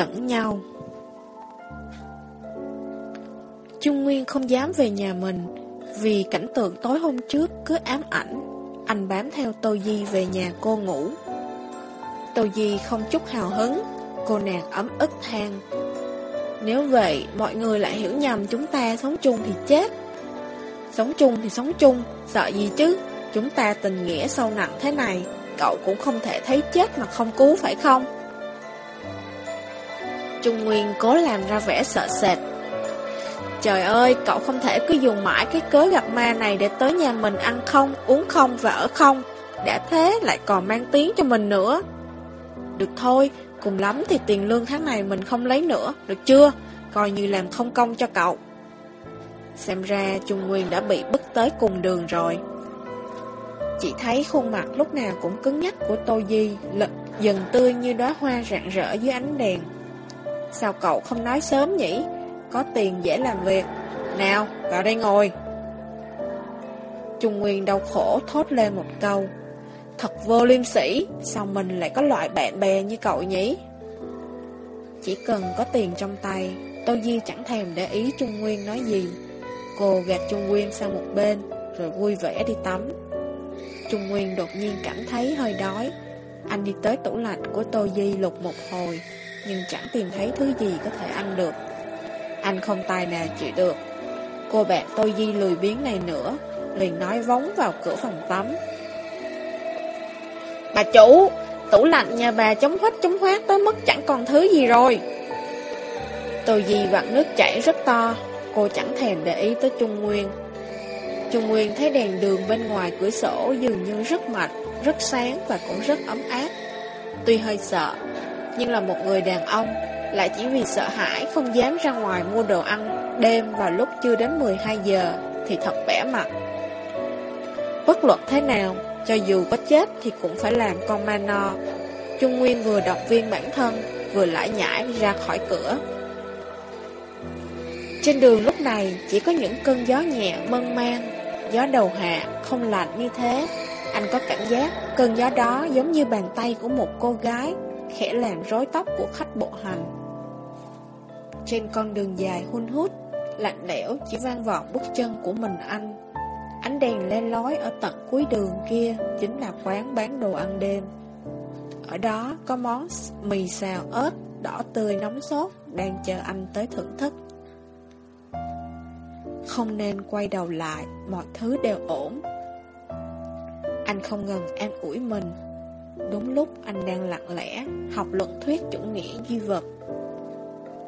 lẫn nhau Trung Nguyên không dám về nhà mình Vì cảnh tượng tối hôm trước cứ ám ảnh Anh bám theo Tô Di về nhà cô ngủ Tô Di không chút hào hứng Cô nàng ấm ức than nếu vậy, mọi người lại hiểu nhầm chúng ta sống chung thì chết. Sống chung thì sống chung, sợ gì chứ? Chúng ta tình nghĩa sâu nặng thế này, cậu cũng không thể thấy chết mà không cứu phải không? Trung Nguyên cố làm ra vẻ sợ sệt. Trời ơi, cậu không thể cứ dùng mãi cái cớ gặp ma này để tới nhà mình ăn không, uống không và ở không. Đã thế lại còn mang tiếng cho mình nữa. Được thôi, Cùng lắm thì tiền lương tháng này mình không lấy nữa, được chưa? Coi như làm không công cho cậu. Xem ra Trung Nguyên đã bị bức tới cùng đường rồi. Chỉ thấy khuôn mặt lúc nào cũng cứng nhắc của Tô Di lật dần tươi như đóa hoa rạng rỡ dưới ánh đèn. Sao cậu không nói sớm nhỉ? Có tiền dễ làm việc. Nào, vào đây ngồi. Trung Nguyên đau khổ thốt lên một câu. Thật vô liêm sỉ, sao mình lại có loại bạn bè như cậu nhỉ? Chỉ cần có tiền trong tay, Tô Di chẳng thèm để ý Trung Nguyên nói gì. Cô gạt Trung Nguyên sang một bên, rồi vui vẻ đi tắm. Trung Nguyên đột nhiên cảm thấy hơi đói. Anh đi tới tủ lạnh của Tô Di lục một hồi, nhưng chẳng tìm thấy thứ gì có thể ăn được. Anh không tài nào chịu được. Cô bạn tôi Di lười biếng này nữa, liền nói vóng vào cửa phòng tắm, Bà chủ, tủ lạnh nhà bà chống hết chống khoát tới mức chẳng còn thứ gì rồi. Tôi Di vặn nước chảy rất to, cô chẳng thèm để ý tới Trung Nguyên. Trung Nguyên thấy đèn đường bên ngoài cửa sổ dường như rất mạnh, rất sáng và cũng rất ấm áp. Tuy hơi sợ, nhưng là một người đàn ông, lại chỉ vì sợ hãi không dám ra ngoài mua đồ ăn đêm vào lúc chưa đến 12 giờ thì thật bẻ mặt. Bất luận thế nào, cho dù có chết thì cũng phải làm con ma no. Trung Nguyên vừa động viên bản thân Vừa lải nhải ra khỏi cửa. Trên đường lúc này chỉ có những cơn gió nhẹ mơn man Gió đầu hạ không lạnh như thế. Anh có cảm giác cơn gió đó giống như bàn tay của một cô gái. Khẽ làm rối tóc của khách bộ hành Trên con đường dài hun hút Lạnh lẽo chỉ vang vọng bước chân của mình anh Ánh đèn le lói ở tận cuối đường kia chính là quán bán đồ ăn đêm. Ở đó có món mì xào ớt đỏ tươi nóng sốt đang chờ anh tới thưởng thức. Không nên quay đầu lại, mọi thứ đều ổn. Anh không ngừng an ủi mình. Đúng lúc anh đang lặng lẽ học luận thuyết chủ nghĩa duy vật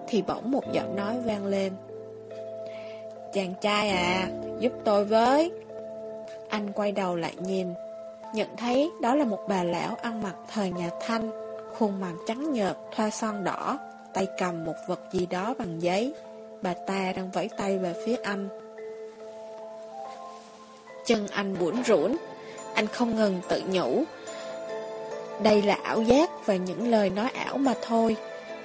thì bỗng một giọng nói vang lên. Chàng trai à, giúp tôi với. Anh quay đầu lại nhìn, nhận thấy đó là một bà lão ăn mặc thời nhà Thanh, khuôn mặt trắng nhợt, thoa son đỏ, tay cầm một vật gì đó bằng giấy. Bà ta đang vẫy tay về phía anh. Chân anh buồn rũn, anh không ngừng tự nhủ. Đây là ảo giác và những lời nói ảo mà thôi.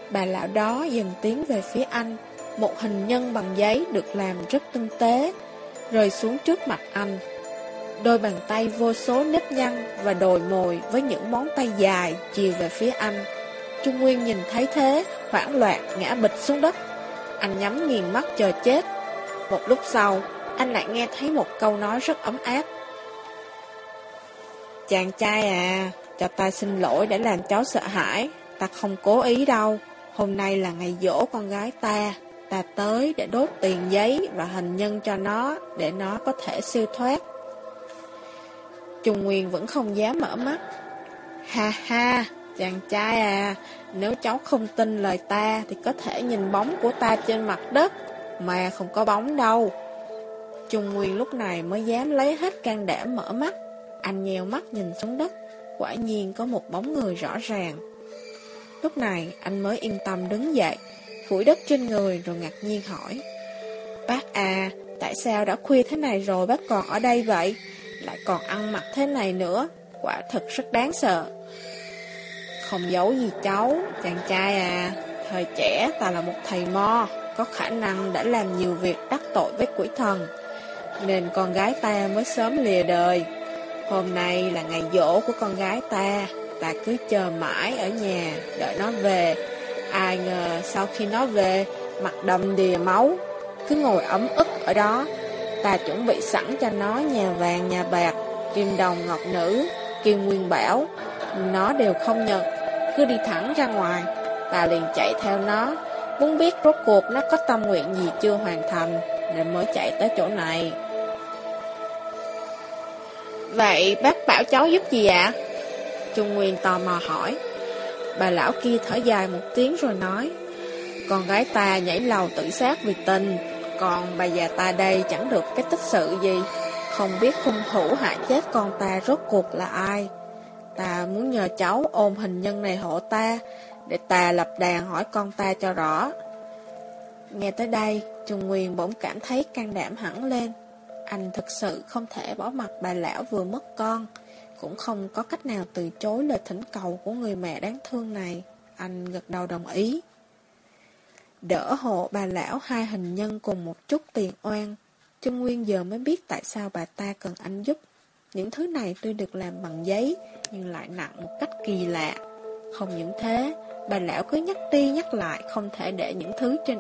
Bà lão đó dần tiến về phía anh, một hình nhân bằng giấy được làm rất tinh tế, rơi xuống trước mặt anh. Đôi bàn tay vô số nếp nhăn và đồi mồi với những móng tay dài chiều về phía anh. Trung Nguyên nhìn thấy thế, hoảng loạn ngã bịch xuống đất. Anh nhắm nghiền mắt chờ chết. Một lúc sau, anh lại nghe thấy một câu nói rất ấm áp. Chàng trai à, cho ta xin lỗi để làm cháu sợ hãi. Ta không cố ý đâu. Hôm nay là ngày dỗ con gái ta. Ta tới để đốt tiền giấy và hình nhân cho nó, để nó có thể siêu thoát. Trung Nguyên vẫn không dám mở mắt. Ha ha, chàng trai à, nếu cháu không tin lời ta thì có thể nhìn bóng của ta trên mặt đất, mà không có bóng đâu. Trung Nguyên lúc này mới dám lấy hết can đảm mở mắt. Anh nheo mắt nhìn xuống đất, quả nhiên có một bóng người rõ ràng. Lúc này anh mới yên tâm đứng dậy, phủi đất trên người rồi ngạc nhiên hỏi. Bác à, tại sao đã khuya thế này rồi bác còn ở đây vậy? lại còn ăn mặc thế này nữa, quả thật rất đáng sợ. Không giấu gì cháu, chàng trai à, Thời trẻ ta là một thầy mo, có khả năng đã làm nhiều việc đắc tội với quỷ thần, nên con gái ta mới sớm lìa đời. Hôm nay là ngày dỗ của con gái ta, ta cứ chờ mãi ở nhà, đợi nó về. Ai ngờ sau khi nó về, mặt đầm đìa máu, cứ ngồi ấm ức ở đó. Ta chuẩn bị sẵn cho nó nhà vàng nhà bạc, kim đồng ngọc nữ, kim nguyên bảo. Nó đều không nhận, cứ đi thẳng ra ngoài. Ta liền chạy theo nó, muốn biết rốt cuộc nó có tâm nguyện gì chưa hoàn thành, nên mới chạy tới chỗ này. Vậy bác bảo cháu giúp gì ạ? Trung Nguyên tò mò hỏi. Bà lão kia thở dài một tiếng rồi nói. Con gái ta nhảy lầu tự sát vì tình, còn bà già ta đây chẳng được cái tích sự gì. Không biết hung thủ hại chết con ta rốt cuộc là ai. Ta muốn nhờ cháu ôm hình nhân này hộ ta, để ta lập đàn hỏi con ta cho rõ. Nghe tới đây, Trung Nguyên bỗng cảm thấy can đảm hẳn lên. Anh thực sự không thể bỏ mặt bà lão vừa mất con, cũng không có cách nào từ chối lời thỉnh cầu của người mẹ đáng thương này. Anh gật đầu đồng ý. Đỡ hộ bà lão hai hình nhân cùng một chút tiền oan. Trung Nguyên giờ mới biết tại sao bà ta cần anh giúp. Những thứ này tuy được làm bằng giấy, nhưng lại nặng một cách kỳ lạ. Không những thế, bà lão cứ nhắc đi nhắc lại không thể để những thứ trên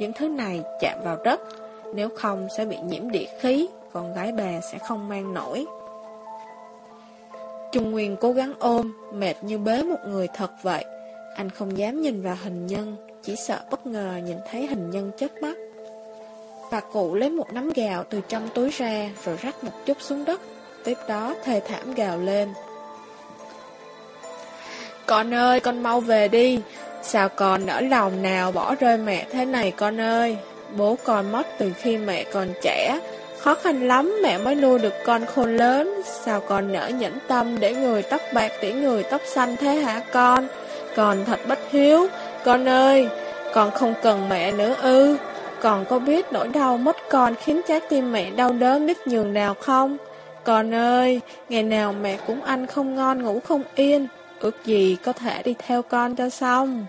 những thứ này chạm vào đất, nếu không sẽ bị nhiễm địa khí, con gái bà sẽ không mang nổi. Trung Nguyên cố gắng ôm, mệt như bế một người thật vậy. Anh không dám nhìn vào hình nhân, chỉ sợ bất ngờ nhìn thấy hình nhân chết mắt. Bà cụ lấy một nắm gạo từ trong túi ra rồi rắc một chút xuống đất, tiếp đó thề thảm gào lên. Con ơi, con mau về đi, sao con nỡ lòng nào bỏ rơi mẹ thế này con ơi. Bố con mất từ khi mẹ còn trẻ, khó khăn lắm mẹ mới nuôi được con khôn lớn, sao con nỡ nhẫn tâm để người tóc bạc tỉ người tóc xanh thế hả con? Con thật bất hiếu, con ơi, con không cần mẹ nữa ư. Con có biết nỗi đau mất con khiến trái tim mẹ đau đớn biết nhường nào không? Con ơi, ngày nào mẹ cũng ăn không ngon ngủ không yên, ước gì có thể đi theo con cho xong.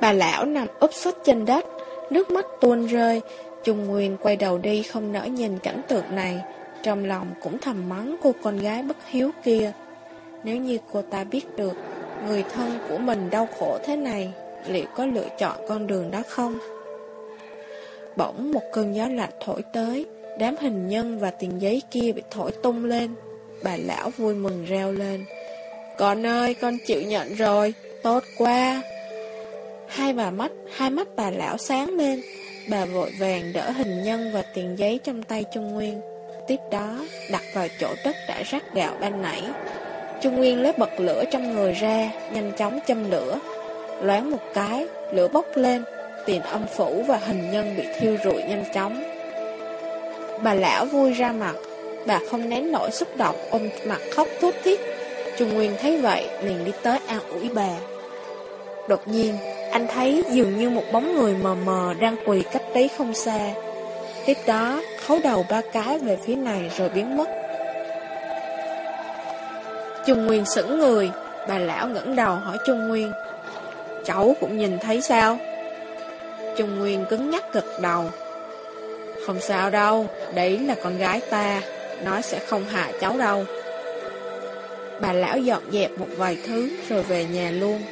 Bà lão nằm úp sấp trên đất, nước mắt tuôn rơi, Trung Nguyên quay đầu đi không nỡ nhìn cảnh tượng này, trong lòng cũng thầm mắng cô con gái bất hiếu kia. Nếu như cô ta biết được người thân của mình đau khổ thế này, liệu có lựa chọn con đường đó không? Bỗng một cơn gió lạnh thổi tới, đám hình nhân và tiền giấy kia bị thổi tung lên. Bà lão vui mừng reo lên. Con ơi, con chịu nhận rồi, tốt quá. Hai bà mắt, hai mắt bà lão sáng lên, bà vội vàng đỡ hình nhân và tiền giấy trong tay Trung Nguyên. Tiếp đó, đặt vào chỗ đất đã rắc gạo ban nãy. Trung Nguyên lấy bật lửa trong người ra, nhanh chóng châm lửa. Loáng một cái, lửa bốc lên, tiền âm phủ và hình nhân bị thiêu rụi nhanh chóng. Bà lão vui ra mặt, bà không nén nổi xúc động ôm mặt khóc thút thiết. Trung Nguyên thấy vậy, liền đi tới an ủi bà. Đột nhiên, anh thấy dường như một bóng người mờ mờ đang quỳ cách đấy không xa. Tiếp đó, khấu đầu ba cái về phía này rồi biến mất. Trung Nguyên sững người, bà lão ngẩng đầu hỏi Trung Nguyên. Cháu cũng nhìn thấy sao? Trung Nguyên cứng nhắc gật đầu. Không sao đâu, đấy là con gái ta, nó sẽ không hại cháu đâu. Bà lão dọn dẹp một vài thứ rồi về nhà luôn.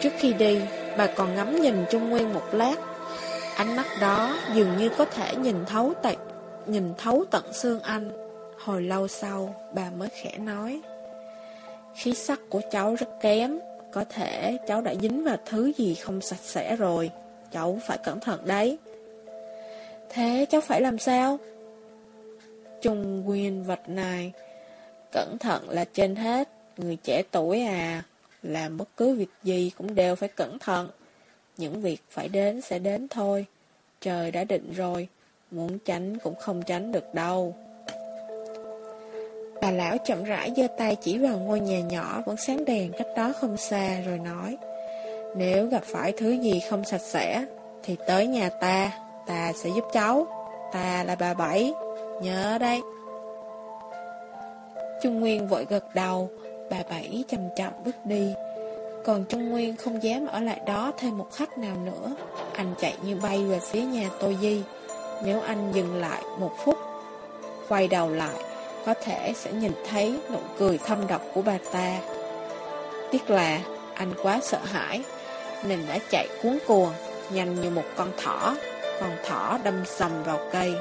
Trước khi đi, bà còn ngắm nhìn Trung Nguyên một lát. Ánh mắt đó dường như có thể nhìn thấu tận, nhìn thấu tận xương anh. Hồi lâu sau, bà mới khẽ nói. Khí sắc của cháu rất kém, có thể cháu đã dính vào thứ gì không sạch sẽ rồi. Cháu phải cẩn thận đấy. Thế cháu phải làm sao? Trung Nguyên vật này, cẩn thận là trên hết, người trẻ tuổi à. Làm bất cứ việc gì cũng đều phải cẩn thận. Những việc phải đến sẽ đến thôi. Trời đã định rồi, muốn tránh cũng không tránh được đâu. Bà lão chậm rãi giơ tay chỉ vào ngôi nhà nhỏ vẫn sáng đèn cách đó không xa rồi nói Nếu gặp phải thứ gì không sạch sẽ thì tới nhà ta, ta sẽ giúp cháu. Ta là bà Bảy, nhớ đấy. Trung Nguyên vội gật đầu, Bà Bảy chậm chậm bước đi. Còn Trung Nguyên không dám ở lại đó thêm một khách nào nữa. Anh chạy như bay về phía nhà Tô Di. Nếu anh dừng lại một phút, Quay đầu lại, Có thể sẽ nhìn thấy nụ cười thâm độc của bà ta. Tiếc là anh quá sợ hãi, Nên đã chạy cuốn cuồng Nhanh như một con thỏ. Con thỏ đâm sầm vào cây.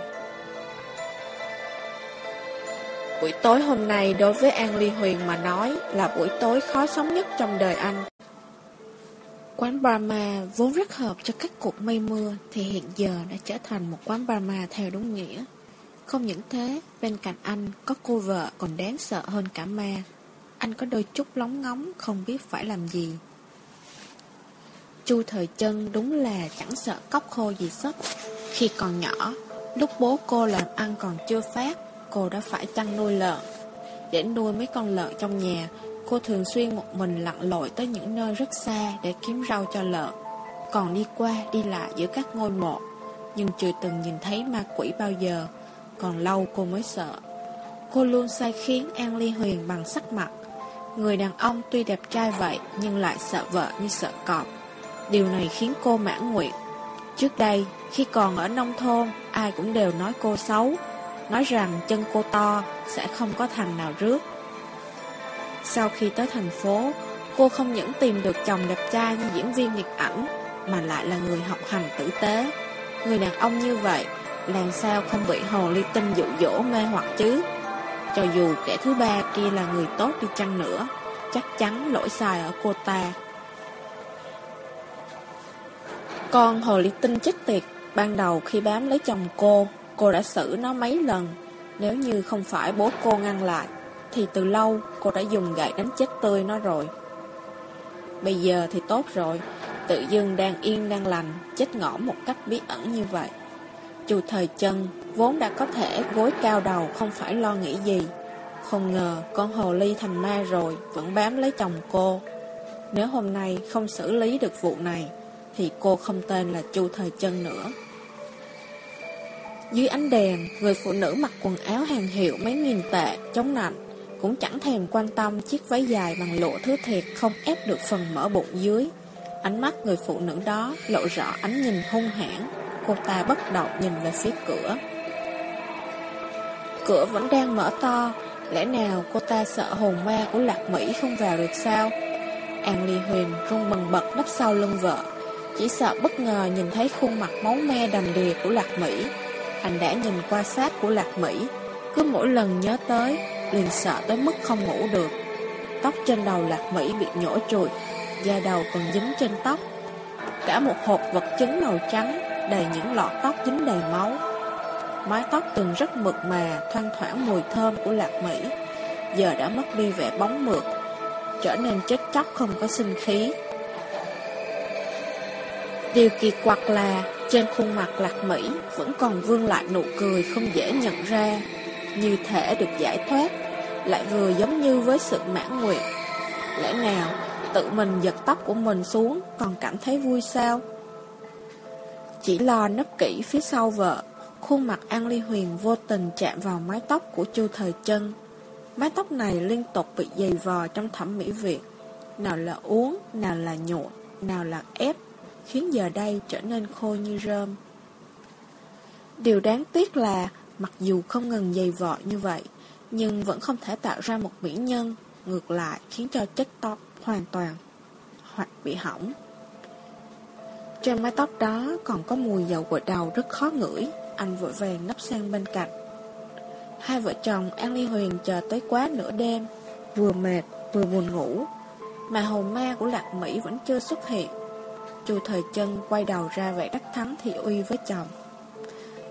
Buổi tối hôm nay đối với An Ly Huyền mà nói là buổi tối khó sống nhất trong đời anh. Quán Brahma vốn rất hợp cho các cuộc mây mưa thì hiện giờ đã trở thành một quán Brahma theo đúng nghĩa. Không những thế, bên cạnh anh có cô vợ còn đáng sợ hơn cả ma. Anh có đôi chút lóng ngóng không biết phải làm gì. Chu thời chân đúng là chẳng sợ cốc khô gì sất. Khi còn nhỏ, lúc bố cô làm ăn còn chưa phát, cô đã phải chăn nuôi lợn. Để nuôi mấy con lợn trong nhà, cô thường xuyên một mình lặn lội tới những nơi rất xa để kiếm rau cho lợn. Còn đi qua, đi lại giữa các ngôi mộ, nhưng chưa từng nhìn thấy ma quỷ bao giờ. Còn lâu cô mới sợ. Cô luôn sai khiến An Ly Huyền bằng sắc mặt. Người đàn ông tuy đẹp trai vậy nhưng lại sợ vợ như sợ cọp. Điều này khiến cô mãn nguyện. Trước đây, khi còn ở nông thôn, ai cũng đều nói cô xấu, nói rằng chân cô to sẽ không có thằng nào rước. Sau khi tới thành phố, cô không những tìm được chồng đẹp trai như diễn viên điện ảnh, mà lại là người học hành tử tế. Người đàn ông như vậy, làm sao không bị hồ ly tinh dụ dỗ mê hoặc chứ? Cho dù kẻ thứ ba kia là người tốt đi chăng nữa, chắc chắn lỗi sai ở cô ta. Con hồ ly tinh chết tiệt, ban đầu khi bám lấy chồng cô, Cô đã xử nó mấy lần. Nếu như không phải bố cô ngăn lại, Thì từ lâu cô đã dùng gậy đánh chết tươi nó rồi. Bây giờ thì tốt rồi. Tự dưng đang yên, đang lành, Chết ngõ một cách bí ẩn như vậy. Chu thời chân Vốn đã có thể gối cao đầu, Không phải lo nghĩ gì. Không ngờ con hồ ly thành ma rồi, Vẫn bám lấy chồng cô. Nếu hôm nay không xử lý được vụ này, Thì cô không tên là Chu thời chân nữa dưới ánh đèn, người phụ nữ mặc quần áo hàng hiệu mấy nghìn tệ, chống nạnh, cũng chẳng thèm quan tâm chiếc váy dài bằng lụa thứ thiệt không ép được phần mở bụng dưới. Ánh mắt người phụ nữ đó lộ rõ ánh nhìn hung hãn, cô ta bất động nhìn về phía cửa. Cửa vẫn đang mở to, lẽ nào cô ta sợ hồn ma của Lạc Mỹ không vào được sao? An Ly Huyền run bần bật nấp sau lưng vợ, chỉ sợ bất ngờ nhìn thấy khuôn mặt máu me đầm đìa của Lạc Mỹ. Anh đã nhìn qua sát của Lạc Mỹ. Cứ mỗi lần nhớ tới, Liền sợ tới mức không ngủ được. Tóc trên đầu Lạc Mỹ bị nhổ trùi, Da đầu còn dính trên tóc. Cả một hộp vật chứng màu trắng, Đầy những lọt tóc dính đầy máu. Mái tóc từng rất mượt mà, Thoang thoảng mùi thơm của Lạc Mỹ. Giờ đã mất đi vẻ bóng mượt, Trở nên chết chóc không có sinh khí. Điều kỳ quặc là trên khuôn mặt lạc Mỹ vẫn còn vương lại nụ cười không dễ nhận ra, như thể được giải thoát, lại vừa giống như với sự mãn nguyện. Lẽ nào tự mình giật tóc của mình xuống còn cảm thấy vui sao? Chỉ lo nấp kỹ phía sau vợ, khuôn mặt An Ly Huyền vô tình chạm vào mái tóc của Chu Thời Chân. Mái tóc này liên tục bị dày vò trong thẩm mỹ viện, nào là uống, nào là nhuộm, nào là ép khiến giờ đây trở nên khô như rơm. Điều đáng tiếc là, mặc dù không ngừng dày vọ như vậy, nhưng vẫn không thể tạo ra một mỹ nhân, ngược lại khiến cho chất tóc hoàn toàn hoặc bị hỏng. Trên mái tóc đó còn có mùi dầu gội đầu rất khó ngửi, anh vội vàng nấp sang bên cạnh. Hai vợ chồng An Ly Huyền chờ tới quá nửa đêm, vừa mệt vừa buồn ngủ, mà hồn ma của Lạc Mỹ vẫn chưa xuất hiện. Chu thời chân quay đầu ra vẻ đắc thắng thì uy với chồng.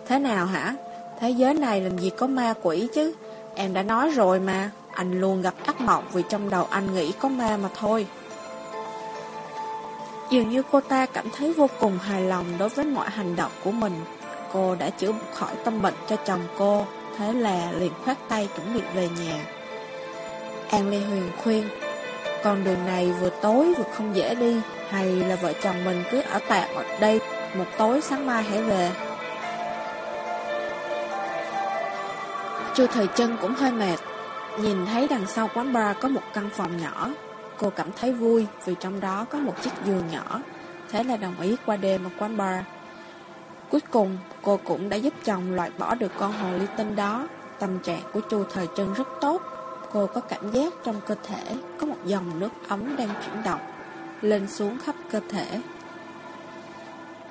Thế nào hả? Thế giới này làm gì có ma quỷ chứ? Em đã nói rồi mà, anh luôn gặp ác mộng vì trong đầu anh nghĩ có ma mà thôi. Dường như cô ta cảm thấy vô cùng hài lòng đối với mọi hành động của mình. Cô đã chữa khỏi tâm bệnh cho chồng cô, thế là liền khoát tay chuẩn bị về nhà. An Lê Huyền khuyên, con đường này vừa tối vừa không dễ đi, hay là vợ chồng mình cứ ở tạm ở đây Một tối sáng mai hãy về Chu thời chân cũng hơi mệt Nhìn thấy đằng sau quán bar có một căn phòng nhỏ cô cảm thấy vui vì trong đó có một chiếc giường nhỏ, thế là đồng ý qua đêm ở quán bar. Cuối cùng, cô cũng đã giúp chồng loại bỏ được con hồ ly tinh đó. Tâm trạng của chu thời chân rất tốt. Cô có cảm giác trong cơ thể có một dòng nước ấm đang chuyển động, lên xuống khắp cơ thể.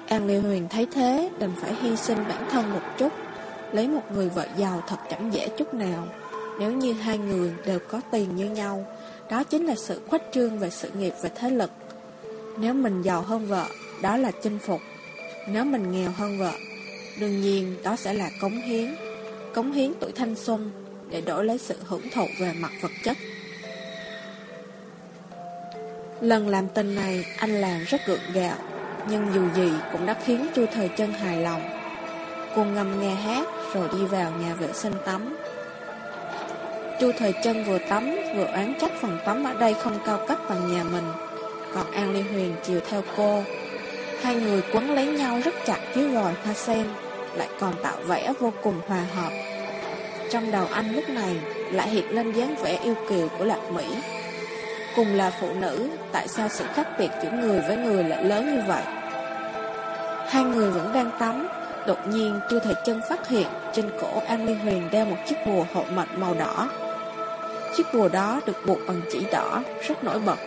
An Liêu Huyền thấy thế, đành phải hy sinh bản thân một chút, lấy một người vợ giàu thật chẳng dễ chút nào. Nếu như hai người đều có tiền như nhau, đó chính là sự khuếch trương về sự nghiệp và thế lực. Nếu mình giàu hơn vợ, đó là chinh phục. Nếu mình nghèo hơn vợ, đương nhiên đó sẽ là cống hiến. Cống hiến tuổi thanh xuân để đổi lấy sự hưởng thụ về mặt vật chất. Lần làm tình này anh làm rất gượng gạo, nhưng dù gì cũng đã khiến Chu Thời Chân hài lòng. Cô ngâm nghe hát rồi đi vào nhà vệ sinh tắm. Chu Thời Chân vừa tắm vừa oán trách phòng tắm ở đây không cao cấp bằng nhà mình, còn An Ly Huyền chiều theo cô. Hai người quấn lấy nhau rất chặt dưới gòi hoa sen, lại còn tạo vẻ vô cùng hòa hợp. Trong đầu anh lúc này lại hiện lên dáng vẻ yêu kiều của Lạc Mỹ. Cùng là phụ nữ, tại sao sự khác biệt giữa người với người lại lớn như vậy? Hai người vẫn đang tắm, đột nhiên Chu Thời Chân phát hiện trên cổ An Ly Huyền đeo một chiếc bùa hộ mệnh màu đỏ. Chiếc bùa đó được buộc bằng chỉ đỏ, rất nổi bật.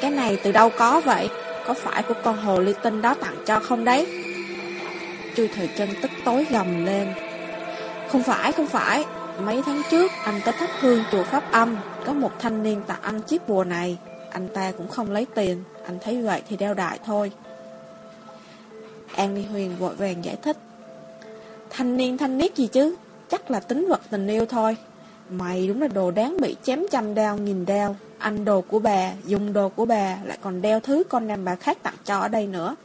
Cái này từ đâu có vậy? Có phải của con hồ ly tinh đó tặng cho không đấy? Chu Thời Chân tức tối gầm lên. Không phải, không phải. Mấy tháng trước, anh tới thắp hương chùa Pháp Âm, có một thanh niên tặng anh chiếc bùa này. Anh ta cũng không lấy tiền, anh thấy vậy thì đeo đại thôi. An Ly Huyền vội vàng giải thích. Thanh niên thanh niết gì chứ? Chắc là tính vật tình yêu thôi. Mày đúng là đồ đáng bị chém trăm đao nghìn đao. Anh đồ của bà, dùng đồ của bà, lại còn đeo thứ con đàn bà khác tặng cho ở đây nữa.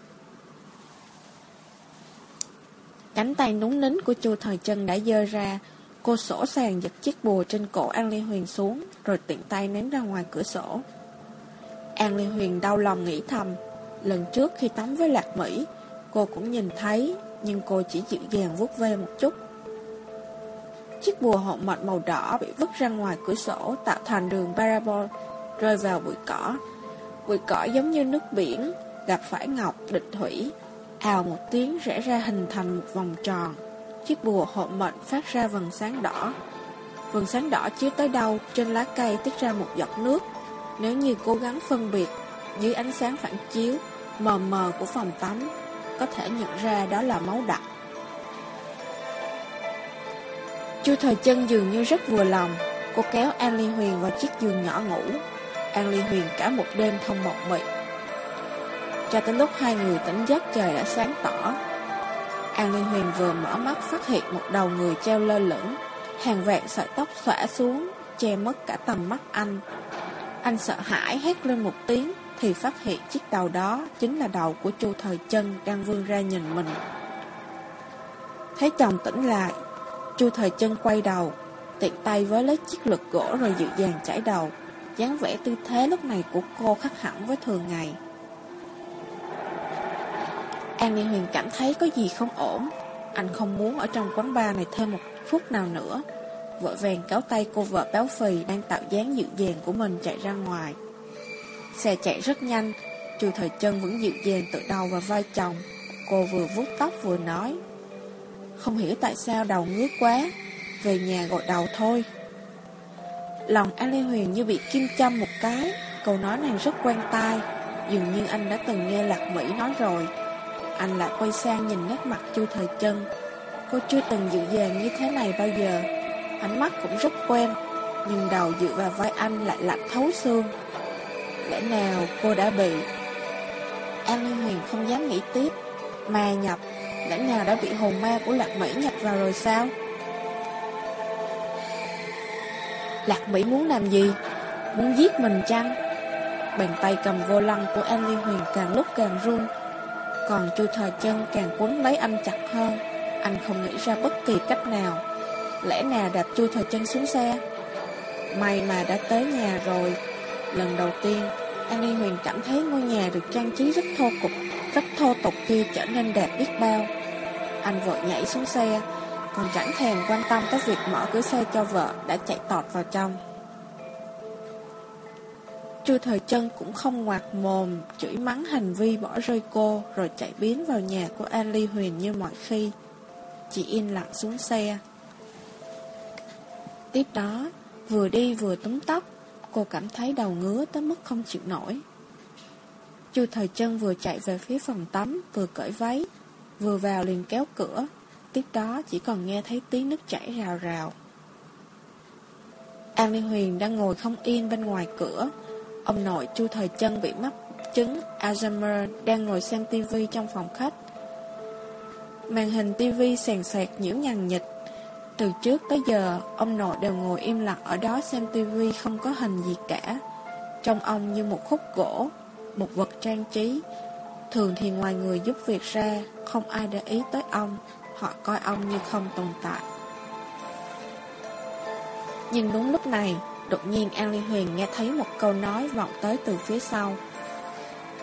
Cánh tay núng nính của chu thời chân đã dơ ra, cô sổ sàng giật chiếc bùa trên cổ An Lê Huyền xuống, rồi tiện tay ném ra ngoài cửa sổ. An Lê Huyền đau lòng nghĩ thầm, lần trước khi tắm với Lạc Mỹ, cô cũng nhìn thấy, nhưng cô chỉ dịu dàng vuốt ve một chút. Chiếc bùa hộ mệnh màu đỏ bị vứt ra ngoài cửa sổ tạo thành đường parabol rơi vào bụi cỏ. Bụi cỏ giống như nước biển, gặp phải ngọc, địch thủy. Ào một tiếng rẽ ra hình thành một vòng tròn. Chiếc bùa hộ mệnh phát ra vầng sáng đỏ. Vầng sáng đỏ chiếu tới đâu, trên lá cây tiết ra một giọt nước. Nếu như cố gắng phân biệt, dưới ánh sáng phản chiếu, mờ mờ của phòng tắm, có thể nhận ra đó là máu đặc. Chu Thời Chân dường như rất vừa lòng, cô kéo An Ly Huyền vào chiếc giường nhỏ ngủ. An Ly Huyền cả một đêm không mộng mị. Cho tới lúc hai người tỉnh giấc trời đã sáng tỏ. An Liên Huyền vừa mở mắt phát hiện một đầu người treo lơ lửng, hàng vạn sợi tóc xõa xuống, che mất cả tầm mắt anh. Anh sợ hãi hét lên một tiếng, thì phát hiện chiếc đầu đó chính là đầu của Chu Thời Chân đang vươn ra nhìn mình. Thấy chồng tỉnh lại, Chu Thời Chân quay đầu, tiện tay với lấy chiếc lực gỗ rồi dịu dàng chải đầu. dáng vẻ tư thế lúc này của cô khác hẳn với thường ngày. An Liên Huyền cảm thấy có gì không ổn. Anh không muốn ở trong quán bar này thêm một phút nào nữa. Vội vàng kéo tay cô vợ béo phì đang tạo dáng dịu dàng của mình chạy ra ngoài. Xe chạy rất nhanh, trừ Thời Chân vẫn dịu dàng tự đầu và vai chồng. Cô vừa vuốt tóc vừa nói. Không hiểu tại sao đầu ngứa quá, về nhà gội đầu thôi. Lòng An Lê Huyền như bị kim châm một cái, câu nói này rất quen tai, dường như anh đã từng nghe Lạc Mỹ nói rồi. Anh lại quay sang nhìn nét mặt Chu Thời Chân. Cô chưa từng dịu dàng như thế này bao giờ. Ánh mắt cũng rất quen, nhưng đầu dựa vào vai anh lại lạnh thấu xương. Lẽ nào cô đã bị An Liên Huyền không dám nghĩ tiếp Ma nhập Lẽ nào đã bị hồn ma của Lạc Mỹ nhập vào rồi sao Lạc Mỹ muốn làm gì Muốn giết mình chăng Bàn tay cầm vô lăng của An Liên Huyền càng lúc càng run còn chu thời chân càng cuốn lấy anh chặt hơn Anh không nghĩ ra bất kỳ cách nào Lẽ nào đạp chu thời chân xuống xe May mà đã tới nhà rồi Lần đầu tiên anh Huyền cảm thấy ngôi nhà được trang trí rất thô cục, rất thô tục kia trở nên đẹp biết bao. Anh vội nhảy xuống xe, còn chẳng thèm quan tâm tới việc mở cửa xe cho vợ đã chạy tọt vào trong. Chu Thời Chân cũng không ngoạc mồm, chửi mắng hành vi bỏ rơi cô, rồi chạy biến vào nhà của Ali Ly Huyền như mọi khi. Chị yên lặng xuống xe. Tiếp đó, vừa đi vừa túm tóc, cô cảm thấy đầu ngứa tới mức không chịu nổi. Chu Thời Chân vừa chạy về phía phòng tắm, vừa cởi váy, vừa vào liền kéo cửa, tiếp đó chỉ còn nghe thấy tiếng nước chảy rào rào. An Ly Huyền đang ngồi không yên bên ngoài cửa, Ông nội Chu Thời Chân bị mắc chứng Alzheimer đang ngồi xem tivi trong phòng khách. Màn hình tivi sàn sạc nhiễu nhằn nhịch. Từ trước tới giờ, ông nội đều ngồi im lặng ở đó xem tivi không có hình gì cả. Trong ông như một khúc gỗ, một vật trang trí. Thường thì ngoài người giúp việc ra, không ai để ý tới ông. Họ coi ông như không tồn tại. Nhưng đúng lúc này, Đột nhiên An Ly Huyền nghe thấy một câu nói vọng tới từ phía sau.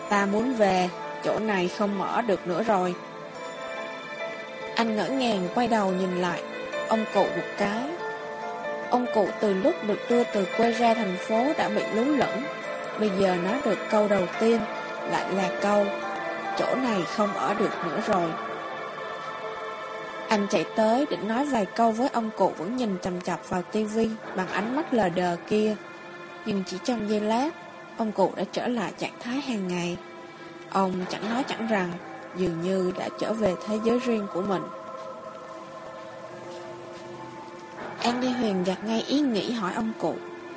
Ta muốn về, chỗ này không mở được nữa rồi. Anh ngỡ ngàng quay đầu nhìn lại, ông cụ một cái. Ông cụ từ lúc được đưa từ quê ra thành phố đã bị lú lẫn. Bây giờ nói được câu đầu tiên, lại là câu, chỗ này không ở được nữa rồi. Anh chạy tới định nói vài câu với ông cụ vẫn nhìn chầm chọc vào tivi bằng ánh mắt lờ đờ kia. Nhưng chỉ trong giây lát, ông cụ đã trở lại trạng thái hàng ngày. Ông chẳng nói chẳng rằng, dường như đã trở về thế giới riêng của mình. An Đi Huyền gạt ngay ý nghĩ hỏi ông cụ.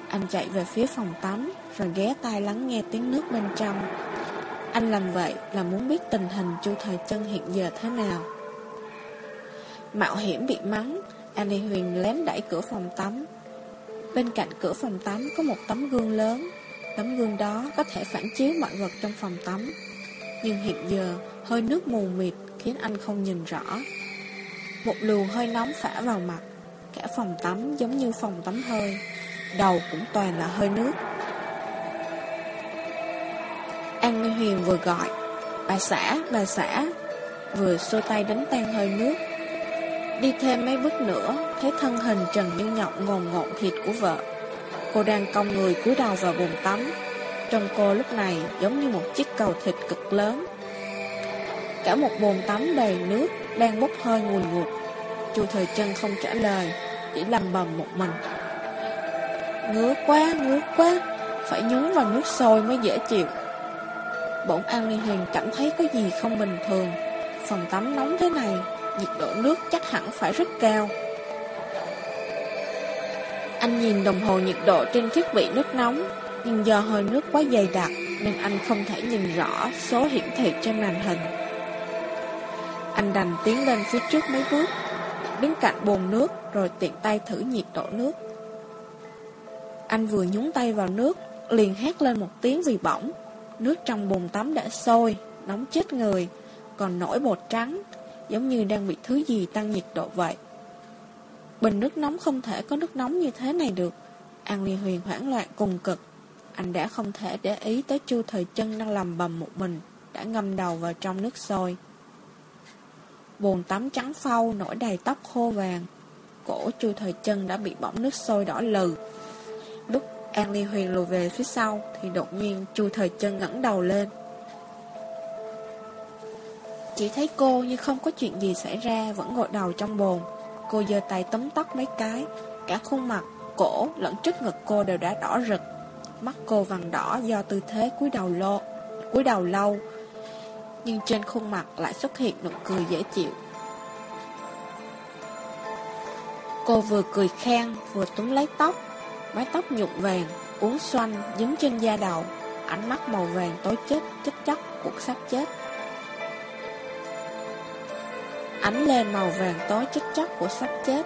Anh chạy về phía phòng tắm, rồi ghé tai lắng nghe tiếng nước bên trong. Anh làm vậy là muốn biết tình hình chu thời chân hiện giờ thế nào. Mạo hiểm bị mắng Annie Huyền lén đẩy cửa phòng tắm. Bên cạnh cửa phòng tắm có một tấm gương lớn. Tấm gương đó có thể phản chiếu mọi vật trong phòng tắm. Nhưng hiện giờ hơi nước mù mịt khiến anh không nhìn rõ. Một luồng hơi nóng phả vào mặt. Cả phòng tắm giống như phòng tắm hơi. Đầu cũng toàn là hơi nước. An Nguyên Huyền vừa gọi Bà xã, bà xã. Vừa xô tay đánh tan hơi nước. Đi thêm mấy bước nữa, thấy thân hình Trần Như Ngọc ngồn ngộn thịt của vợ. Cô đang cong người cúi đầu vào bồn tắm. Trong cô lúc này giống như một chiếc cầu thịt cực lớn. Cả một bồn tắm đầy nước đang bốc hơi ngùn ngụt. Chu thời chân không trả lời, chỉ lầm bầm một mình. Ngứa quá, ngứa quá, phải nhúng vào nước sôi mới dễ chịu. Bỗng An Liên Huyền cảm thấy có gì không bình thường. Phòng tắm nóng thế này nhiệt độ nước chắc hẳn phải rất cao. Anh nhìn đồng hồ nhiệt độ trên thiết bị nước nóng, nhưng do hơi nước quá dày đặc nên anh không thể nhìn rõ số hiển thị trên màn hình. Anh đành tiến lên phía trước mấy bước, đứng cạnh bồn nước rồi tiện tay thử nhiệt độ nước. Anh vừa nhúng tay vào nước, liền hét lên một tiếng vì bỏng. Nước trong bồn tắm đã sôi, nóng chết người, còn nổi bột trắng, giống như đang bị thứ gì tăng nhiệt độ vậy. Bình nước nóng không thể có nước nóng như thế này được. An Ly Huyền hoảng loạn cùng cực. Anh đã không thể để ý tới chu thời chân đang làm bầm một mình, đã ngâm đầu vào trong nước sôi. Bồn tắm trắng phau nổi đầy tóc khô vàng. Cổ chu thời chân đã bị bỏng nước sôi đỏ lừ. Lúc An Ly Huyền lùi về phía sau thì đột nhiên chu thời chân ngẩng đầu lên. Chỉ thấy cô như không có chuyện gì xảy ra Vẫn gội đầu trong bồn. Cô giơ tay tấm tóc mấy cái Cả khuôn mặt, cổ lẫn trước ngực cô đều đã đỏ rực. Mắt cô vàng đỏ do tư thế cúi đầu lô cúi đầu lâu Nhưng trên khuôn mặt lại xuất hiện nụ cười dễ chịu. Cô vừa cười khen Vừa túm lấy tóc. Mái tóc nhụn vàng Uốn xoanh dính trên da đầu. Ánh mắt màu vàng tối chết Chất chất của xác chết ánh lên màu vàng tối chết chóc của sắp chết.